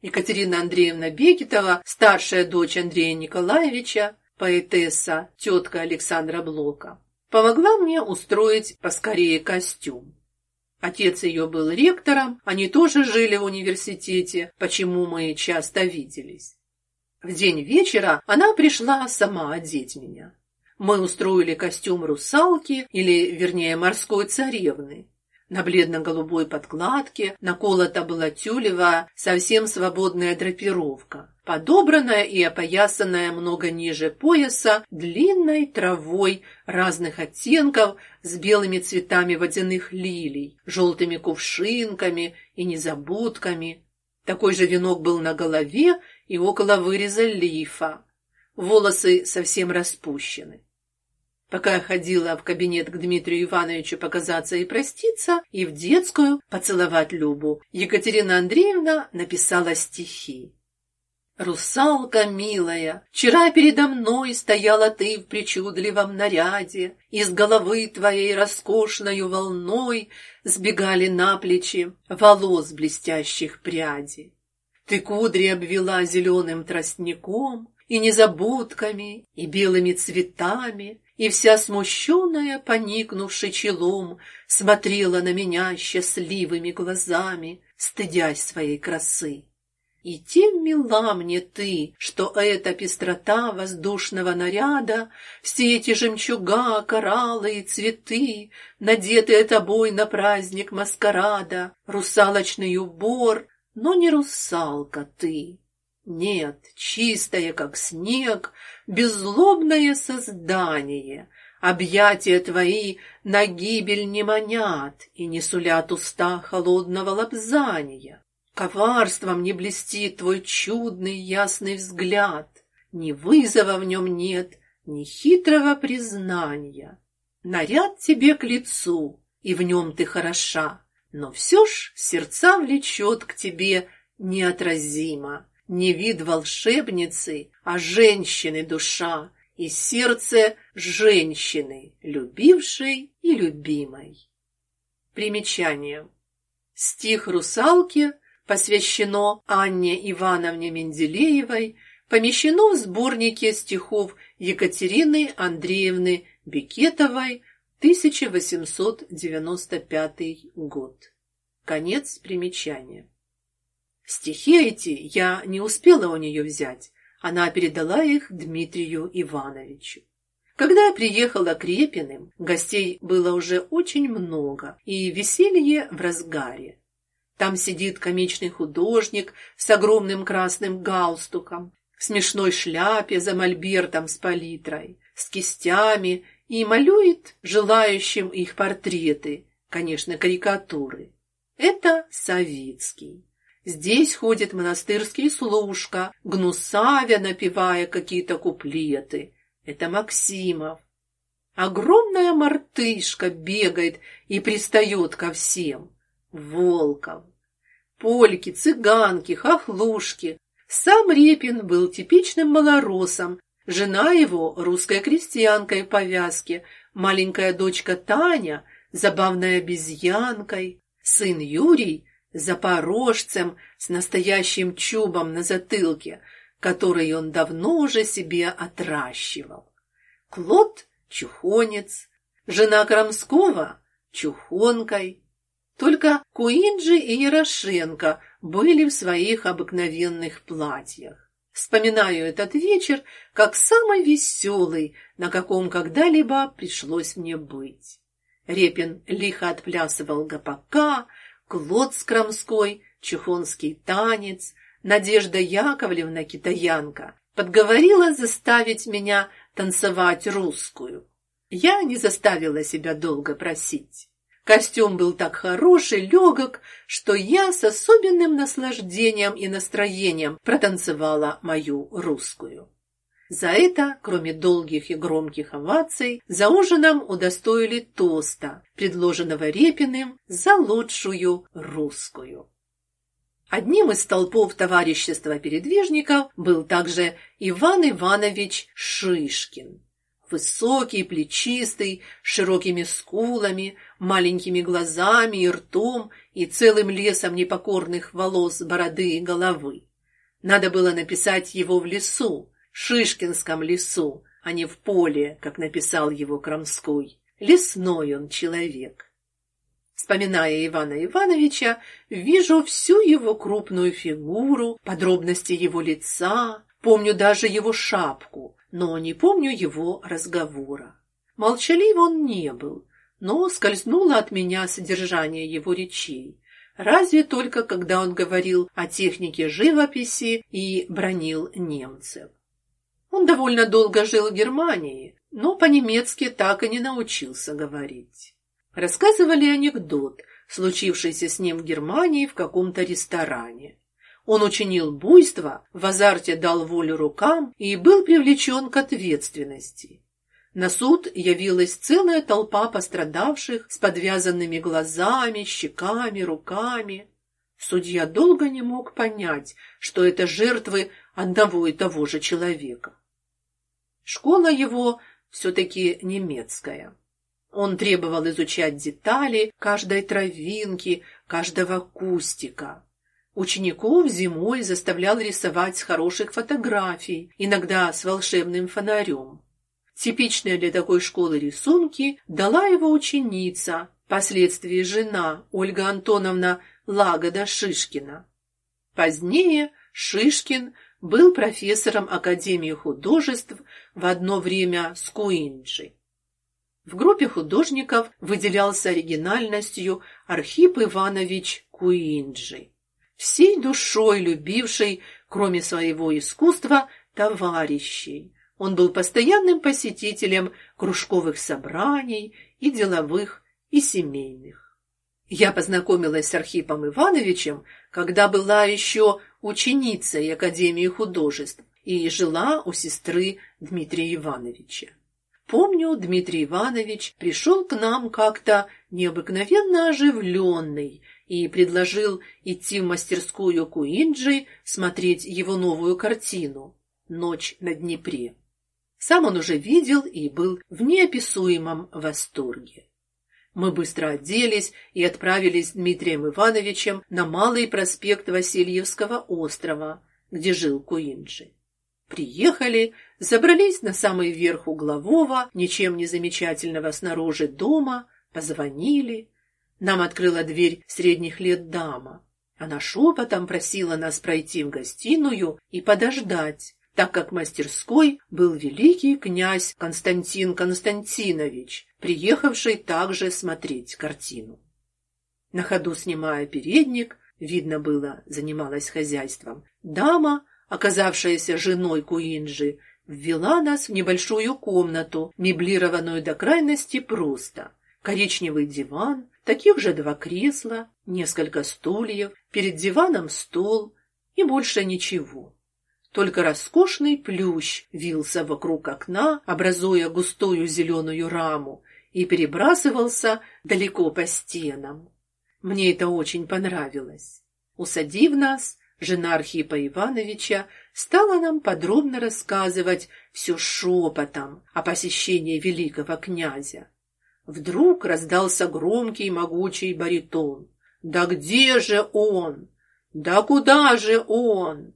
Екатерина Андреевна Бекетова, старшая дочь Андрея Николаевича, поэтесса, тетка Александра Блока, помогла мне устроить поскорее костюм. Отец ее был ректором, они тоже жили в университете, почему мы часто виделись. В день вечера она пришла сама одеть меня. Мы устроили костюм русалки, или, вернее, морской царевны. На бледно-голубой подкладке наколота была тюлевая, совсем свободная драпировка, подобранная и опоясанная много ниже пояса длинной травой разных оттенков с белыми цветами водяных лилий, желтыми кувшинками и незабудками. Такой же венок был на голове и около выреза лифа. Волосы совсем распущены. Пока я ходила в кабинет к Дмитрию Ивановичу показаться и проститься, и в детскую поцеловать Любу, Екатерина Андреевна написала стихи. Русалка милая, вчера передо мной стояла ты в причудливом наряде, из головы твоей роскошною волной сбегали на плечи волос блестящих пряди. Ты кудри обвела зеленым тростником, и незабудками, и белыми цветами, и вся смущенная, поникнувши челом, смотрела на меня счастливыми глазами, стыдясь своей красы. И тем мила мне ты, что эта пестрота воздушного наряда, все эти жемчуга, кораллы и цветы, надетые тобой на праздник маскарада, русалочный убор, но не русалка ты. Нет, чистое, как снег, беззлобное создание. Объятия твои на гибель не манят и не сулят уста холодного лобзания. Коварством не блестит твой чудный ясный взгляд, ни вызова в нем нет, ни хитрого признания. Наряд тебе к лицу, и в нем ты хороша, но все ж сердца влечет к тебе неотразимо. Не вид волшебницы, а женщины душа, и сердце женщины, любившей и любимой. Примечание. Стих «Русалки» посвящено Анне Ивановне Менделеевой, помещено в сборнике стихов Екатерины Андреевны Бекетовой 1895 год. Конец примечания. Стихи эти я не успела у нее взять. Она передала их Дмитрию Ивановичу. Когда я приехала к Репиным, гостей было уже очень много, и веселье в разгаре. Там сидит комичный художник с огромным красным галстуком, в смешной шляпе за мольбертом с палитрой, с кистями и малюет желающим их портреты, конечно, карикатуры. Это Савицкий. Здесь ходит монастырский служка, гнусавя напевая какие-то куплеты. Это Максимов. Огромная мартышка бегает и пристает ко всем. Волков. Польки, цыганки, хохлушки. Сам Репин был типичным малоросом. Жена его русская крестьянка и повязки, маленькая дочка Таня забавная обезьянкой, сын Юрий запорожцем с настоящим чубом на затылке, который он давно уже себе отращивал. Клод чухонец, жена Крамского чухонкой. Только Куинджи и Ярошенко были в своих обыкновенных платьях. Вспоминаю этот вечер как самый веселый, на каком когда-либо пришлось мне быть. Репин лихо отплясывал гопака, Клод с Крамской, чухонский танец, Надежда Яковлевна китаянка подговорила заставить меня танцевать русскую. Я не заставила себя долго просить. Костюм был так хороший, легок, что я с особенным наслаждением и настроением протанцевала мою русскую. За это, кроме долгих и громких оваций, за ужином удостоили тоста, предложенного Репиным за лучшую русскую. Одним из столпов товарищества передвижников был также Иван Иванович Шишкин. Высокий, плечистый, с широкими скулами, маленькими глазами и ртом и целым лесом непокорных волос, бороды и головы. Надо было написать его в лесу, Шишкинском лесу, а не в поле, как написал его Крамской. Лесной он человек. Вспоминая Ивана Ивановича, вижу всю его крупную фигуру, подробности его лица, помню даже его шапку, но не помню его разговора. Молчалив он не был, но скользнуло от меня содержание его речей. Разве только когда он говорил о технике живописи и бронил немцев. Он довольно долго жил в Германии, но по-немецки так и не научился говорить. Рассказывали анекдот, случившийся с ним в Германии в каком-то ресторане. Он учинил буйство, в азарте дал волю рукам и был привлечен к ответственности. На суд явилась целая толпа пострадавших с подвязанными глазами, щеками, руками. Судья долго не мог понять, что это жертвы одного и того же человека. Школа его все-таки немецкая. Он требовал изучать детали каждой травинки, каждого кустика. Учеников зимой заставлял рисовать с хороших фотографий, иногда с волшебным фонарем. Типичные для такой школы рисунки дала его ученица, впоследствии жена Ольга Антоновна Лагода Шишкина. Позднее Шишкин был профессором Академии художеств в одно время с Куинджи. В группе художников выделялся оригинальностью Архип Иванович Куинджи, всей душой любивший, кроме своего искусства, товарищей. Он был постоянным посетителем кружковых собраний и деловых, и семейных. Я познакомилась с Архипом Ивановичем, когда была еще ученицей Академии художеств и жила у сестры Дмитрия Ивановича. Помню, Дмитрий Иванович пришел к нам как-то необыкновенно оживленный и предложил идти в мастерскую Куинджи смотреть его новую картину «Ночь на Днепре». Сам он уже видел и был в неописуемом восторге. Мы быстро оделись и отправились с Дмитрием Ивановичем на Малый проспект Васильевского острова, где жил Куинджи. Приехали, забрались на самый верх углового, ничем не замечательного снаружи дома, позвонили. Нам открыла дверь средних лет дама. Она шепотом просила нас пройти в гостиную и подождать, так как мастерской был великий князь Константин Константинович, приехавший также смотреть картину. На ходу снимая передник, видно было, занималась хозяйством, дама оказавшаяся женой Куинджи, ввела нас в небольшую комнату, меблированную до крайности просто. Коричневый диван, таких же два кресла, несколько стульев, перед диваном стол и больше ничего. Только роскошный плющ вился вокруг окна, образуя густую зеленую раму, и перебрасывался далеко по стенам. Мне это очень понравилось. Усадив нас, Жена Архипа Ивановича стала нам подробно рассказывать все шепотом о посещении великого князя. Вдруг раздался громкий могучий баритон. «Да где же он? Да куда же он?»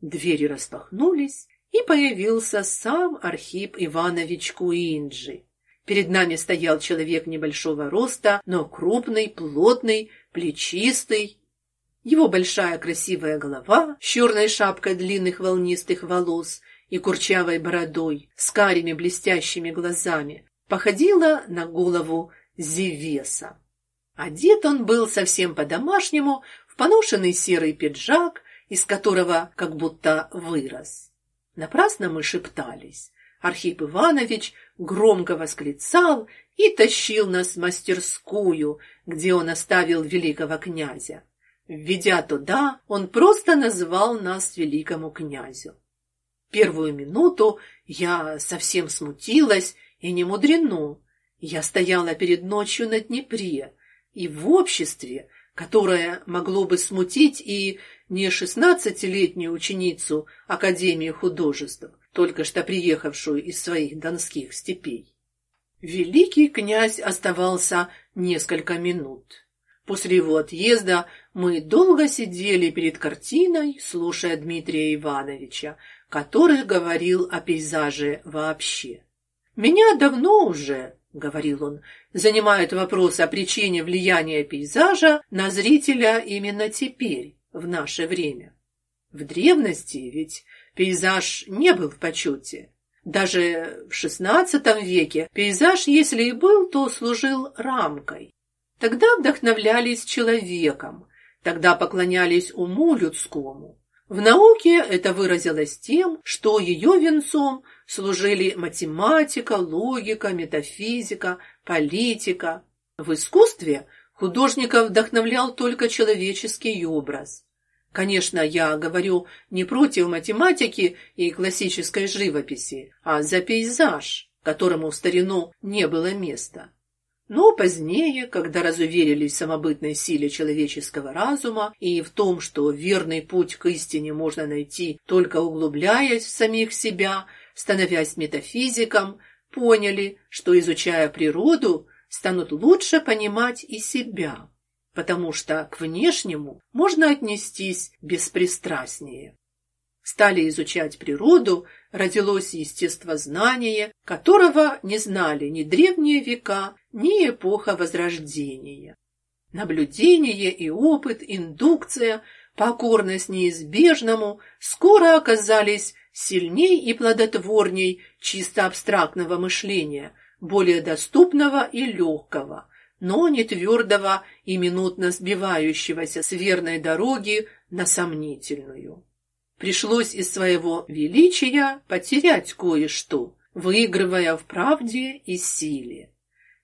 Двери распахнулись, и появился сам Архип Иванович Куинджи. Перед нами стоял человек небольшого роста, но крупный, плотный, плечистый его большая красивая голова с черной шапкой длинных волнистых волос и курчавой бородой, с карими блестящими глазами, походила на голову Зевеса. Одет он был совсем по-домашнему, в поношенный серый пиджак, из которого как будто вырос. Напрасно мы шептались. Архип Иванович громко восклицал и тащил нас в мастерскую, где он оставил великого князя. Введя туда, он просто назвал нас великому князю. Первую минуту я совсем смутилась, и не мудрено. Я стояла перед ночью на Днепре, и в обществе, которое могло бы смутить и не шестнадцатилетнюю ученицу Академии художеств, только что приехавшую из своих донских степей. Великий князь оставался несколько минут. После его отъезда мы долго сидели перед картиной, слушая Дмитрия Ивановича, который говорил о пейзаже вообще. Меня давно уже, говорил он, занимает вопрос о причине влияния пейзажа на зрителя именно теперь, в наше время. В древности ведь пейзаж не был в почете. Даже в XVI веке пейзаж, если и был, то служил рамкой. Тогда вдохновлялись человеком, тогда поклонялись уму людскому. В науке это выразилось тем, что ее венцом служили математика, логика, метафизика, политика. В искусстве художников вдохновлял только человеческий образ. Конечно, я говорю не против математики и классической живописи, а за пейзаж, которому в старину не было места. Но позднее, когда разуверились в самобытной силе человеческого разума и в том, что верный путь к истине можно найти только углубляясь в самих себя, становясь метафизиком, поняли, что изучая природу, станут лучше понимать и себя, потому что к внешнему можно отнестись беспристрастнее. Стали изучать природу, родилось естествознание, которого не знали ни древние века, ни эпоха Возрождения. Наблюдение и опыт, индукция, покорность неизбежному скоро оказались сильней и плодотворней чисто абстрактного мышления, более доступного и легкого, но не твердого и минутно сбивающегося с верной дороги на сомнительную. Пришлось из своего величия потерять кое-что, выигрывая в правде и силе.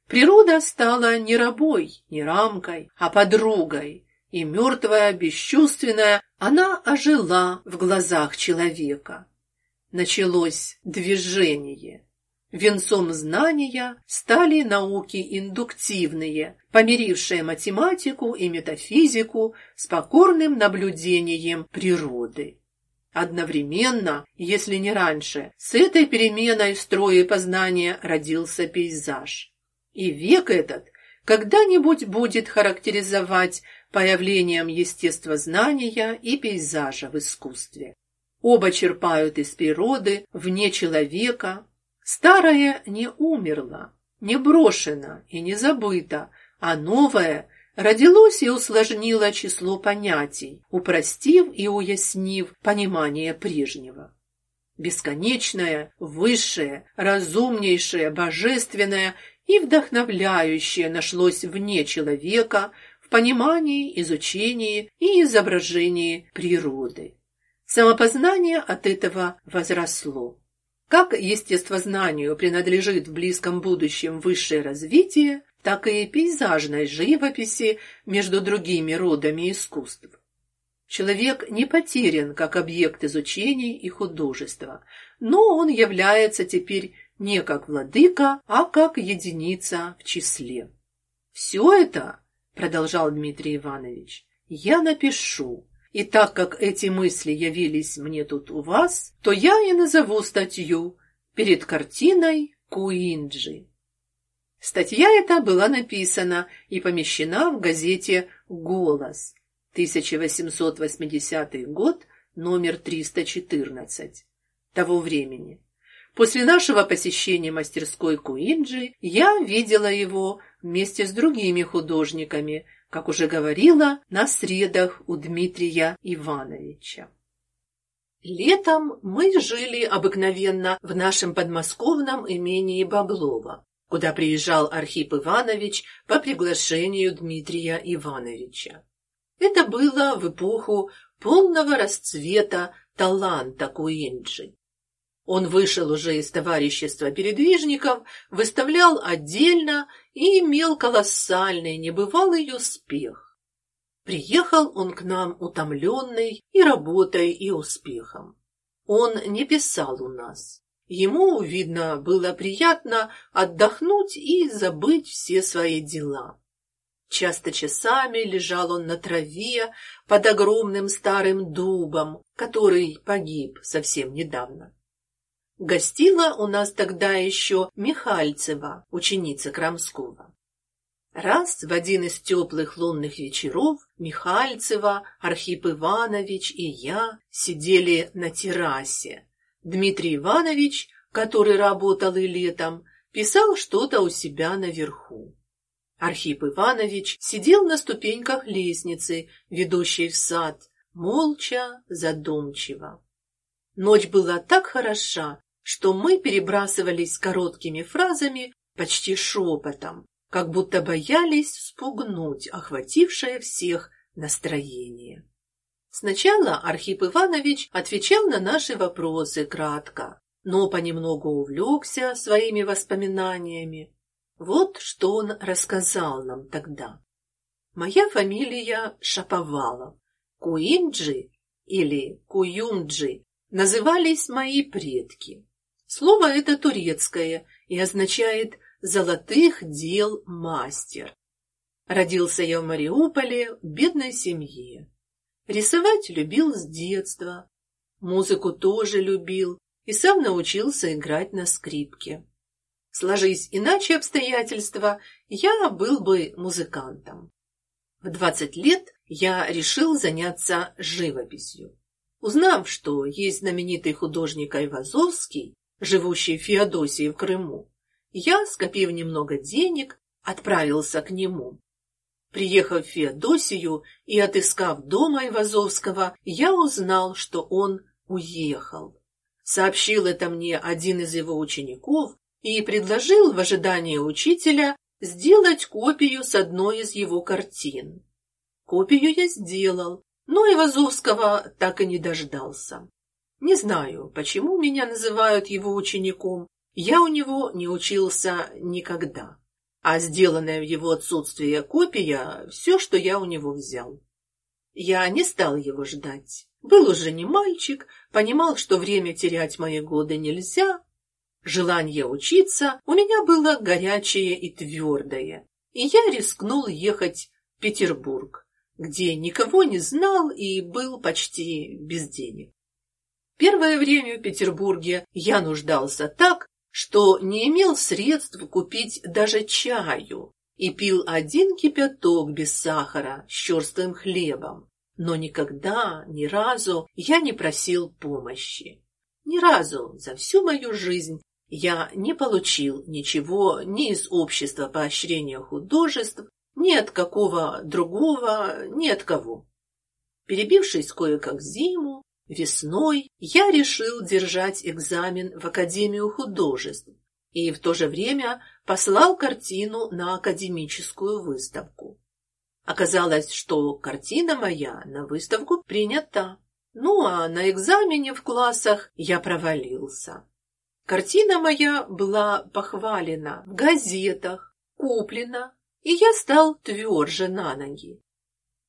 Природа стала не рабой, не рамкой, а подругой, и мертвая, бесчувственная, она ожила в глазах человека. Началось движение. Венцом знания стали науки индуктивные, помирившие математику и метафизику с покорным наблюдением природы. Одновременно, если не раньше, с этой переменой в строе познания родился пейзаж. И век этот когда-нибудь будет характеризовать появлением естествознания и пейзажа в искусстве. Оба черпают из природы, вне человека. Старое не умерло, не брошено и не забыто, а новое родилось и усложнило число понятий, упростив и уяснив понимание прежнего. Бесконечное, высшее, разумнейшее, божественное и вдохновляющее нашлось вне человека в понимании, изучении и изображении природы. Самопознание от этого возросло. Как естествознанию принадлежит в близком будущем высшее развитие, так и пейзажной живописи между другими родами искусств. Человек не потерян как объект изучения и художества, но он является теперь не как владыка, а как единица в числе. Все это, продолжал Дмитрий Иванович, я напишу, и так как эти мысли явились мне тут у вас, то я и назову статью перед картиной Куинджи. Статья эта была написана и помещена в газете «Голос», 1880 год, номер 314, того времени. После нашего посещения мастерской Куинджи я видела его вместе с другими художниками, как уже говорила, на средах у Дмитрия Ивановича. Летом мы жили обыкновенно в нашем подмосковном имении Баблово, куда приезжал Архип Иванович по приглашению Дмитрия Ивановича. Это было в эпоху полного расцвета таланта Куинджи. Он вышел уже из товарищества передвижников, выставлял отдельно и имел колоссальный, небывалый успех. Приехал он к нам утомленный и работой, и успехом. Он не писал у нас. Ему, видно, было приятно отдохнуть и забыть все свои дела. Часто часами лежал он на траве под огромным старым дубом, который погиб совсем недавно. Гостила у нас тогда еще Михальцева, ученица Крамского. Раз в один из теплых лунных вечеров Михальцева, Архип Иванович и я сидели на террасе. Дмитрий Иванович, который работал и летом, писал что-то у себя наверху. Архип Иванович сидел на ступеньках лестницы, ведущей в сад, молча, задумчиво. Ночь была так хороша, что мы перебрасывались короткими фразами, почти шепотом, как будто боялись спугнуть охватившее всех настроение. Сначала Архип Иванович отвечал на наши вопросы кратко, но понемногу увлекся своими воспоминаниями. Вот что он рассказал нам тогда. Моя фамилия Шаповалов. Куинджи или Куюмджи назывались мои предки. Слово это турецкое и означает «золотых дел мастер». Родился я в Мариуполе в бедной семье. Рисовать любил с детства, музыку тоже любил и сам научился играть на скрипке. Сложись иначе обстоятельства, я был бы музыкантом. В двадцать лет я решил заняться живописью. Узнав, что есть знаменитый художник Айвазовский, живущий в Феодосии в Крыму, я, скопив немного денег, отправился к нему. Приехав в Феодосию и отыскав дом Айвазовского, я узнал, что он уехал. Сообщил это мне один из его учеников и предложил в ожидании учителя сделать копию с одной из его картин. Копию я сделал, но Айвазовского так и не дождался. Не знаю, почему меня называют его учеником. Я у него не учился никогда. А сделанная в его отсутствие копия все, что я у него взял. Я не стал его ждать. Был уже не мальчик, понимал, что время терять мои годы нельзя. Желание учиться у меня было горячее и твердое, и я рискнул ехать в Петербург, где никого не знал и был почти без денег. Первое время в Петербурге я нуждался так, что не имел средств купить даже чаю и пил один кипяток без сахара с черствым хлебом. Но никогда, ни разу я не просил помощи. Ни разу за всю мою жизнь я не получил ничего ни из общества поощрения художеств, ни от какого другого, ни от кого. Перебившись кое-как зиму, весной я решил держать экзамен в Академию художеств и в то же время послал картину на академическую выставку. Оказалось, что картина моя на выставку принята. Ну, а на экзамене в классах я провалился. Картина моя была похвалена в газетах, куплена, и я стал тверже на ноги.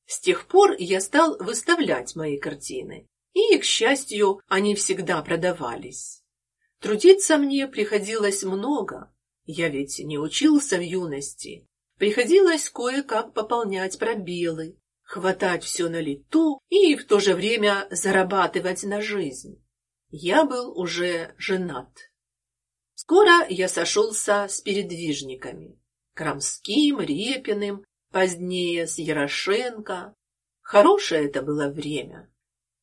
С тех пор я стал выставлять мои картины, и, к счастью, они всегда продавались. Трудиться мне приходилось много, я ведь не учился в юности. Приходилось кое-как пополнять пробелы, хватать все на лету и в то же время зарабатывать на жизнь. Я был уже женат. Скоро я сошелся с передвижниками. Крамским, Репиным, позднее с Ярошенко. Хорошее это было время.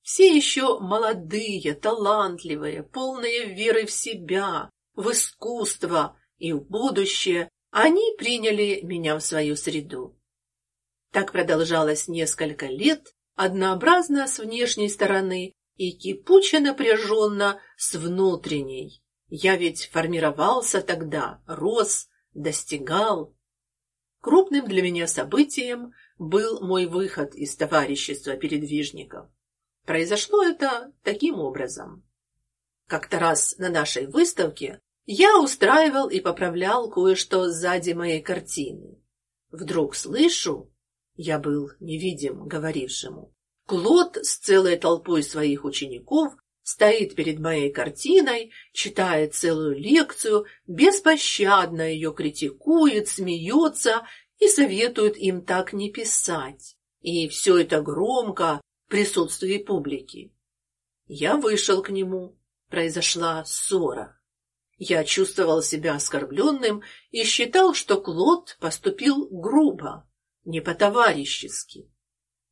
Все еще молодые, талантливые, полные веры в себя, в искусство и в будущее, они приняли меня в свою среду. Так продолжалось несколько лет, однообразно с внешней стороны и кипуче напряженно с внутренней. Я ведь формировался тогда, рос, достигал. Крупным для меня событием был мой выход из товарищества передвижников. Произошло это таким образом. Как-то раз на нашей выставке я устраивал и поправлял кое-что сзади моей картины. Вдруг слышу, я был невидим говорившему, Клод с целой толпой своих учеников стоит перед моей картиной, читает целую лекцию, беспощадно ее критикует, смеется и советует им так не писать. И все это громко в присутствии публики. Я вышел к нему. Произошла ссора. Я чувствовал себя оскорбленным и считал, что Клод поступил грубо, не по-товарищески.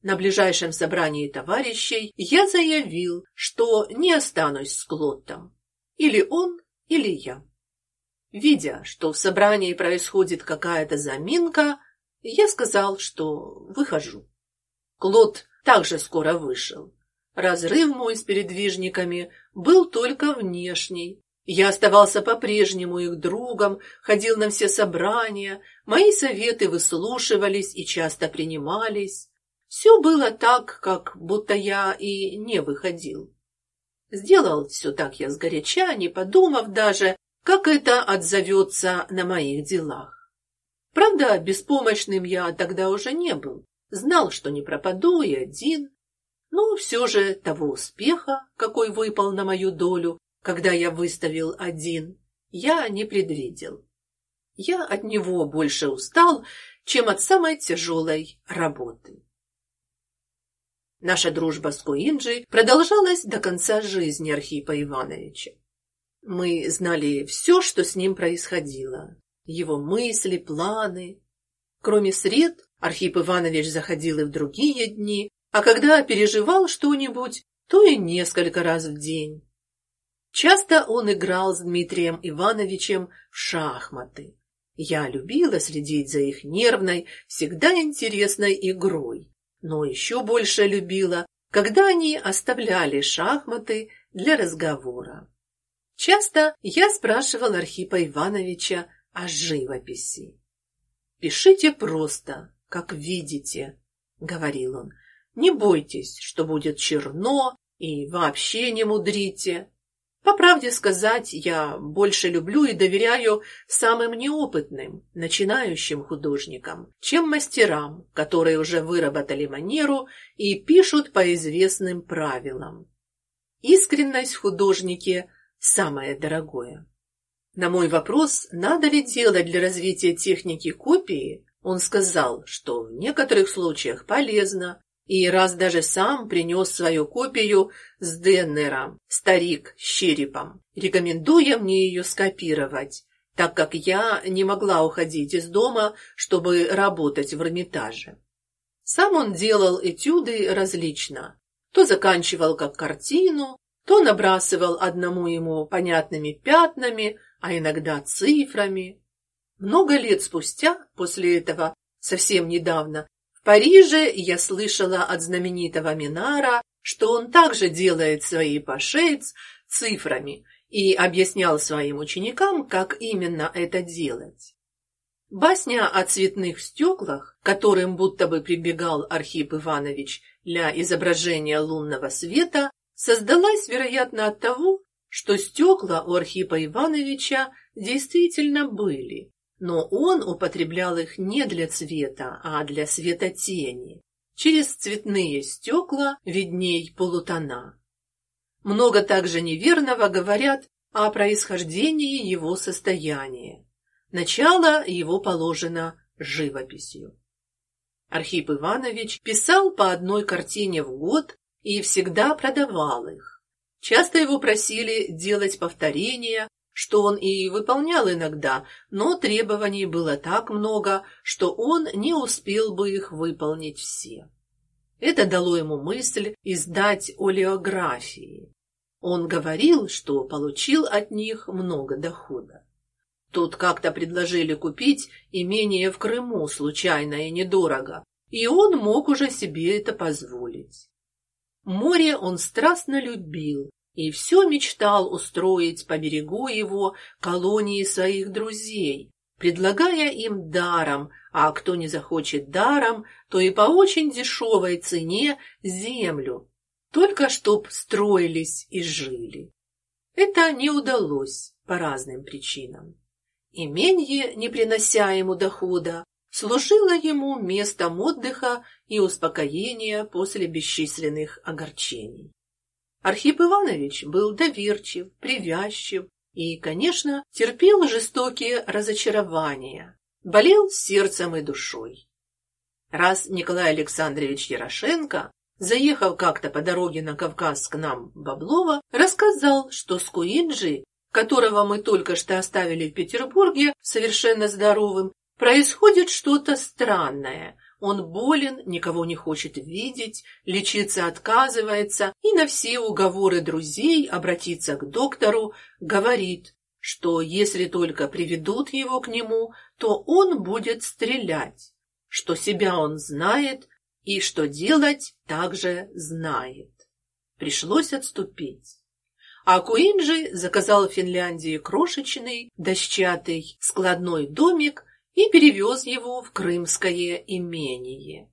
На ближайшем собрании товарищей я заявил, что не останусь с Клодом. Или он, или я. Видя, что в собрании происходит какая-то заминка, я сказал, что выхожу. Клод также скоро вышел. Разрыв мой с передвижниками был только внешний, я оставался по-прежнему их другом, ходил на все собрания, мои советы выслушивались и часто принимались. Все было так, как будто я и не выходил. Сделал все так я сгоряча, не подумав даже, как это отзовется на моих делах. Правда, беспомощным я тогда уже не был. Знал, что не пропаду и один. Но все же того успеха, какой выпал на мою долю, когда я выставил один, я не предвидел. Я от него больше устал, чем от самой тяжелой работы. Наша дружба с Куинджи продолжалась до конца жизни Архипа Ивановича. Мы знали все, что с ним происходило, его мысли, планы. Кроме сред, Архип Иванович заходил и в другие дни, а когда переживал что-нибудь, то и несколько раз в день. Часто он играл с Дмитрием Ивановичем в шахматы. Я любила следить за их нервной, всегда интересной игрой, но еще больше любила, когда они оставляли шахматы для разговора. Часто я спрашивал Архипа Ивановича о живописи. «Пишите просто, как видите», — говорил он. «Не бойтесь, что будет черно, и вообще не мудрите. По правде сказать, я больше люблю и доверяю самым неопытным, начинающим художникам, чем мастерам, которые уже выработали манеру и пишут по известным правилам. Искренность в художнике самое дорогое. На мой вопрос, надо ли делать для развития техники копии, он сказал, что в некоторых случаях полезно, и раз даже сам принес свою копию с Деннером, старик с черепом, рекомендуя мне ее скопировать, так как я не могла уходить из дома, чтобы работать в Эрмитаже. Сам он делал этюды различно. То заканчивал как картину, то набрасывал одному ему понятными пятнами, а иногда цифрами. Много лет спустя, после этого, совсем недавно, в Париже я слышала от знаменитого Минара, что он также делает свои пошейц цифрами и объяснял своим ученикам, как именно это делать. Басня о цветных стеклах, которым будто бы прибегал Архип Иванович для изображения лунного света, создалась, вероятно, от того, что стекла у Архипа Ивановича действительно были, но он употреблял их не для цвета, а для светотени. Через цветные стекла видней полутона. Много также неверного говорят о происхождении его состояния. Начало его положено живописью. Архип Иванович писал по одной картине в год и всегда продавал их. Часто его просили делать повторения что он и выполнял иногда, но требований было так много, что он не успел бы их выполнить все. Это дало ему мысль издать олеографии. Он говорил, что получил от них много дохода. Тут как-то предложили купить имение в Крыму случайно и недорого, и он мог уже себе это позволить. Море он страстно любил, и все мечтал устроить по берегу его колонии своих друзей, предлагая им даром, а кто не захочет даром, то и по очень дешевой цене землю, только чтоб строились и жили. Это не удалось по разным причинам. Именье, не принося ему дохода, служило ему местом отдыха и успокоения после бесчисленных огорчений. Архип Иванович был доверчив, привязчив и, конечно, терпел жестокие разочарования, болел сердцем и душой. Раз Николай Александрович Ярошенко, заехав как-то по дороге на Кавказ к нам в Баблово, рассказал, что с Куинджи, которого мы только что оставили в Петербурге совершенно здоровым, происходит что-то странное, он болен, никого не хочет видеть, лечиться отказывается и на все уговоры друзей обратиться к доктору говорит, что если только приведут его к нему, то он будет стрелять, что себя он знает и что делать также знает. Пришлось отступить. А Куинджи заказал в Финляндии крошечный дощатый складной домик и перевез его в крымское имение.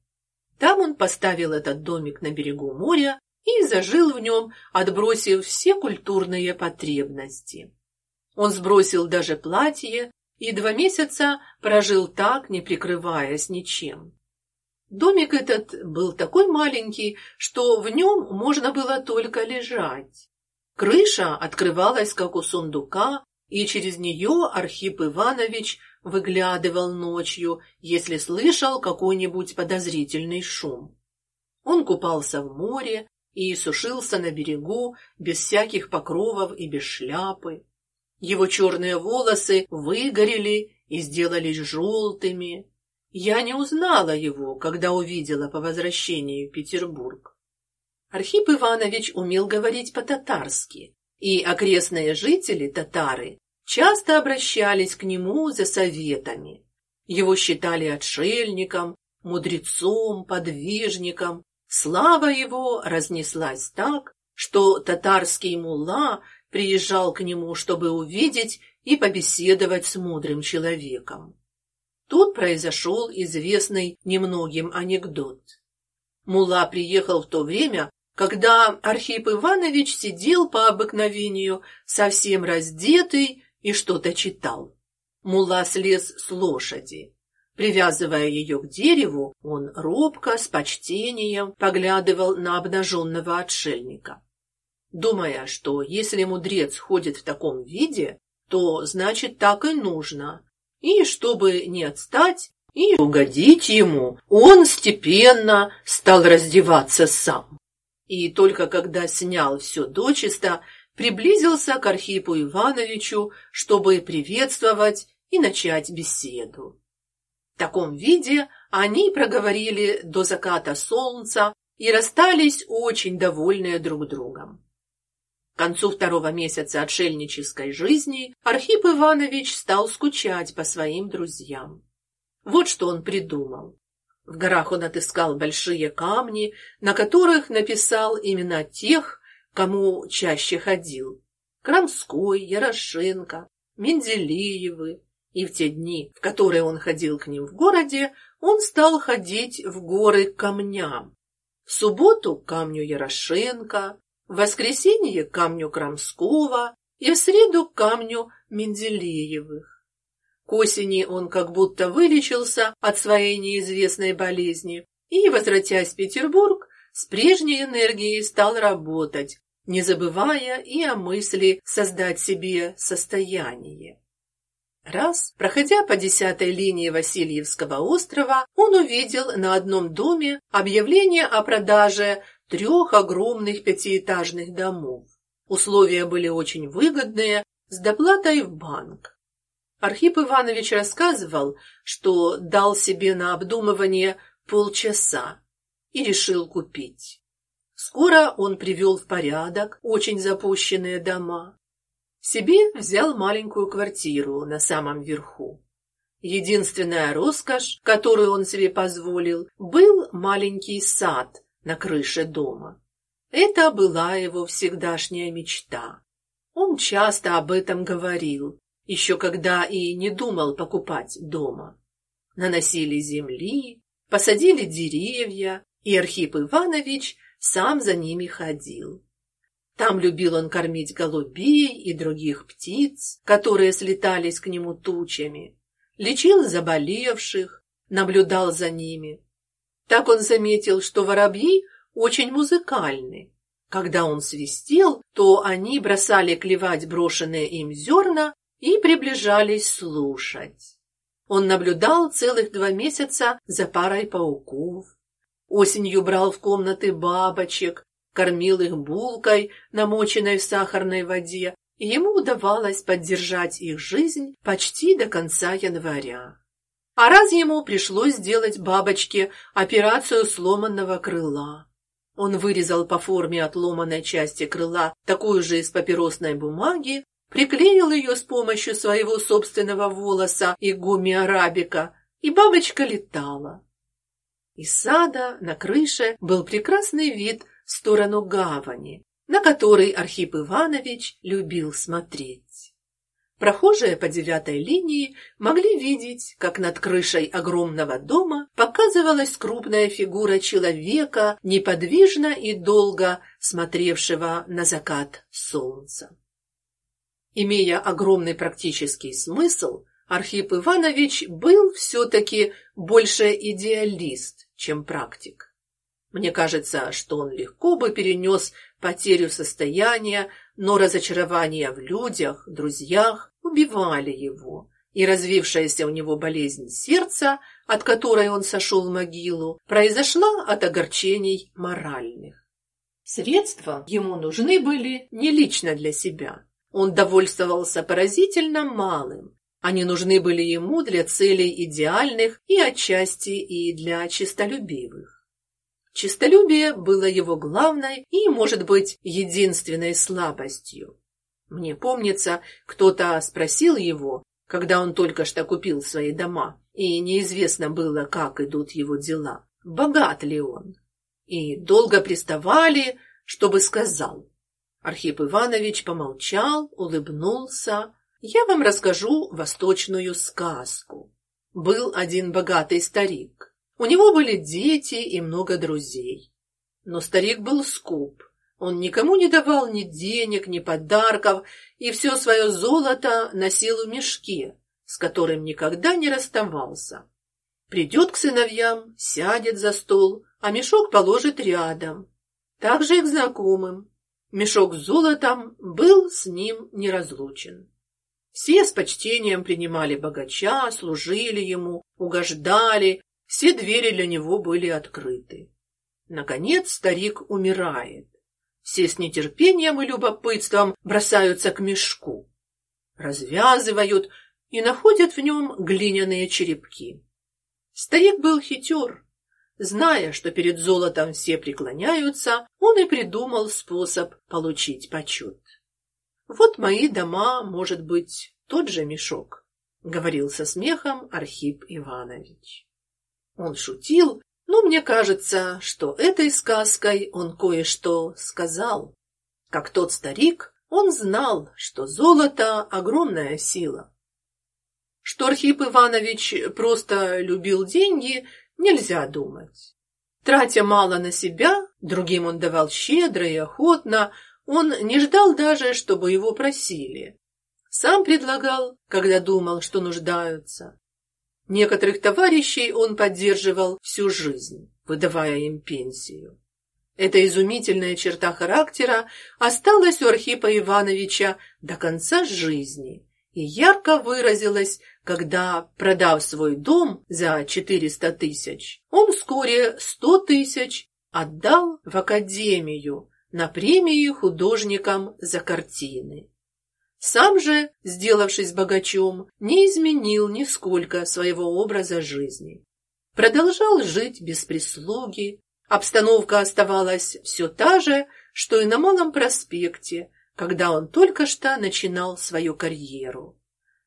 Там он поставил этот домик на берегу моря и зажил в нем, отбросив все культурные потребности. Он сбросил даже платье и два месяца прожил так, не прикрываясь ничем. Домик этот был такой маленький, что в нем можно было только лежать. Крыша открывалась, как у сундука, и через нее Архип Иванович выглядывал ночью, если слышал какой-нибудь подозрительный шум. Он купался в море и сушился на берегу без всяких покровов и без шляпы. Его черные волосы выгорели и сделались желтыми. Я не узнала его, когда увидела по возвращении в Петербург. Архип Иванович умел говорить по-татарски, и окрестные жители, татары, часто обращались к нему за советами. Его считали отшельником, мудрецом, подвижником. Слава его разнеслась так, что татарский мулла приезжал к нему, чтобы увидеть и побеседовать с мудрым человеком. Тут произошел известный немногим анекдот. Мулла приехал в то время, когда Архип Иванович сидел по обыкновению совсем раздетый и что-то читал. Мулла слез с лошади. Привязывая ее к дереву, он робко, с почтением поглядывал на обнаженного отшельника. Думая, что если мудрец ходит в таком виде, то значит так и нужно. И чтобы не отстать и угодить ему, он степенно стал раздеваться сам. И только когда снял все дочисто, приблизился к Архипу Ивановичу, чтобы приветствовать и начать беседу. В таком виде они проговорили до заката солнца и расстались очень довольные друг другом. К концу второго месяца отшельнической жизни Архип Иванович стал скучать по своим друзьям. Вот что он придумал. В горах он отыскал большие камни, на которых написал имена тех, кому чаще ходил. Крамской, Ярошенко, Менделеевы. И в те дни, в которые он ходил к ним в городе, он стал ходить в горы к камням. В субботу к камню Ярошенко, в воскресенье к камню Крамского и в среду к камню Менделеевых. К осени он как будто вылечился от своей неизвестной болезни и, возвратясь в Петербург, с прежней энергией стал работать, не забывая и о мысли создать себе состояние. Раз, проходя по десятой линии Васильевского острова, он увидел на одном доме объявление о продаже трех огромных пятиэтажных домов. Условия были очень выгодные, с доплатой в банк. Архип Иванович рассказывал, что дал себе на обдумывание полчаса и решил купить. Скоро он привел в порядок очень запущенные дома. Себе взял маленькую квартиру на самом верху. Единственная роскошь, которую он себе позволил, был маленький сад на крыше дома. Это была его всегдашняя мечта. Он часто об этом говорил, еще когда и не думал покупать дома. Наносили земли, посадили деревья, и Архип Иванович сам за ними ходил. Там любил он кормить голубей и других птиц, которые слетались к нему тучами, лечил заболевших, наблюдал за ними. Так он заметил, что воробьи очень музыкальны. Когда он свистел, то они бросали клевать брошенные им зерна и приближались слушать. Он наблюдал целых два месяца за парой пауков. Осенью брал в комнаты бабочек, кормил их булкой, намоченной в сахарной воде, и ему удавалось поддержать их жизнь почти до конца января. А раз ему пришлось сделать бабочке операцию сломанного крыла. Он вырезал по форме отломанной части крыла такую же из папиросной бумаги, приклеил ее с помощью своего собственного волоса и гуми арабика, и бабочка летала. Из сада на крыше был прекрасный вид в сторону гавани, на который Архип Иванович любил смотреть. Прохожие по девятой линии могли видеть, как над крышей огромного дома показывалась крупная фигура человека, неподвижно и долго смотревшего на закат солнца. Имея огромный практический смысл, Архип Иванович был все-таки больше идеалист, чем практик. Мне кажется, что он легко бы перенес потерю состояния, но разочарование в людях, друзьях убивали его, и развившаяся у него болезнь сердца, от которой он сошел в могилу, произошла от огорчений моральных. Средства ему нужны были не лично для себя. Он довольствовался поразительно малым. Они нужны были ему для целей идеальных и отчасти и для честолюбивых. Чистолюбие было его главной и, может быть, единственной слабостью. Мне помнится, кто-то спросил его, когда он только что купил свои дома, и неизвестно было, как идут его дела, богат ли он. И долго приставали, чтобы сказал. Архип Иванович помолчал, улыбнулся. Я вам расскажу восточную сказку. Был один богатый старик. У него были дети и много друзей. Но старик был скуп. Он никому не давал ни денег, ни подарков, и все свое золото носил в мешке, с которым никогда не расставался. Придет к сыновьям, сядет за стол, а мешок положит рядом. Так же и к знакомым. Мешок с золотом был с ним неразлучен. Все с почтением принимали богача, служили ему, угождали, все двери для него были открыты. Наконец старик умирает. Все с нетерпением и любопытством бросаются к мешку, развязывают и находят в нем глиняные черепки. Старик был хитер. Зная, что перед золотом все преклоняются, он и придумал способ получить почет. Вот мои дома, может быть, тот же мешок, говорил со смехом Архип Иванович. Он шутил, но мне кажется, что этой сказкой он кое-что сказал. Как тот старик, он знал, что золото огромная сила. Что Архип Иванович просто любил деньги, нельзя думать. Тратя мало на себя, другим он давал щедро и охотно, он не ждал даже, чтобы его просили. Сам предлагал, когда думал, что нуждаются. Некоторых товарищей он поддерживал всю жизнь, выдавая им пенсию. Эта изумительная черта характера осталась у Архипа Ивановича до конца жизни и ярко выразилась, когда, продав свой дом за четыреста тысяч, он вскоре сто тысяч отдал в академию на премии художникам за картины. Сам же, сделавшись богачом, не изменил нисколько своего образа жизни. Продолжал жить без прислуги, обстановка оставалась все та же, что и на Малом проспекте, когда он только что начинал свою карьеру.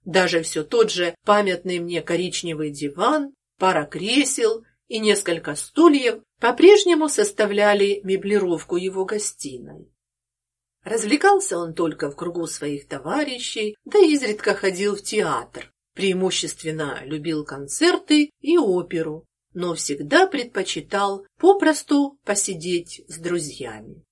Даже все тот же памятный мне коричневый диван, пара кресел и несколько стульев по-прежнему составляли меблировку его гостиной. Развлекался он только в кругу своих товарищей, да изредка ходил в театр. Преимущественно любил концерты и оперу, но всегда предпочитал попросту посидеть с друзьями.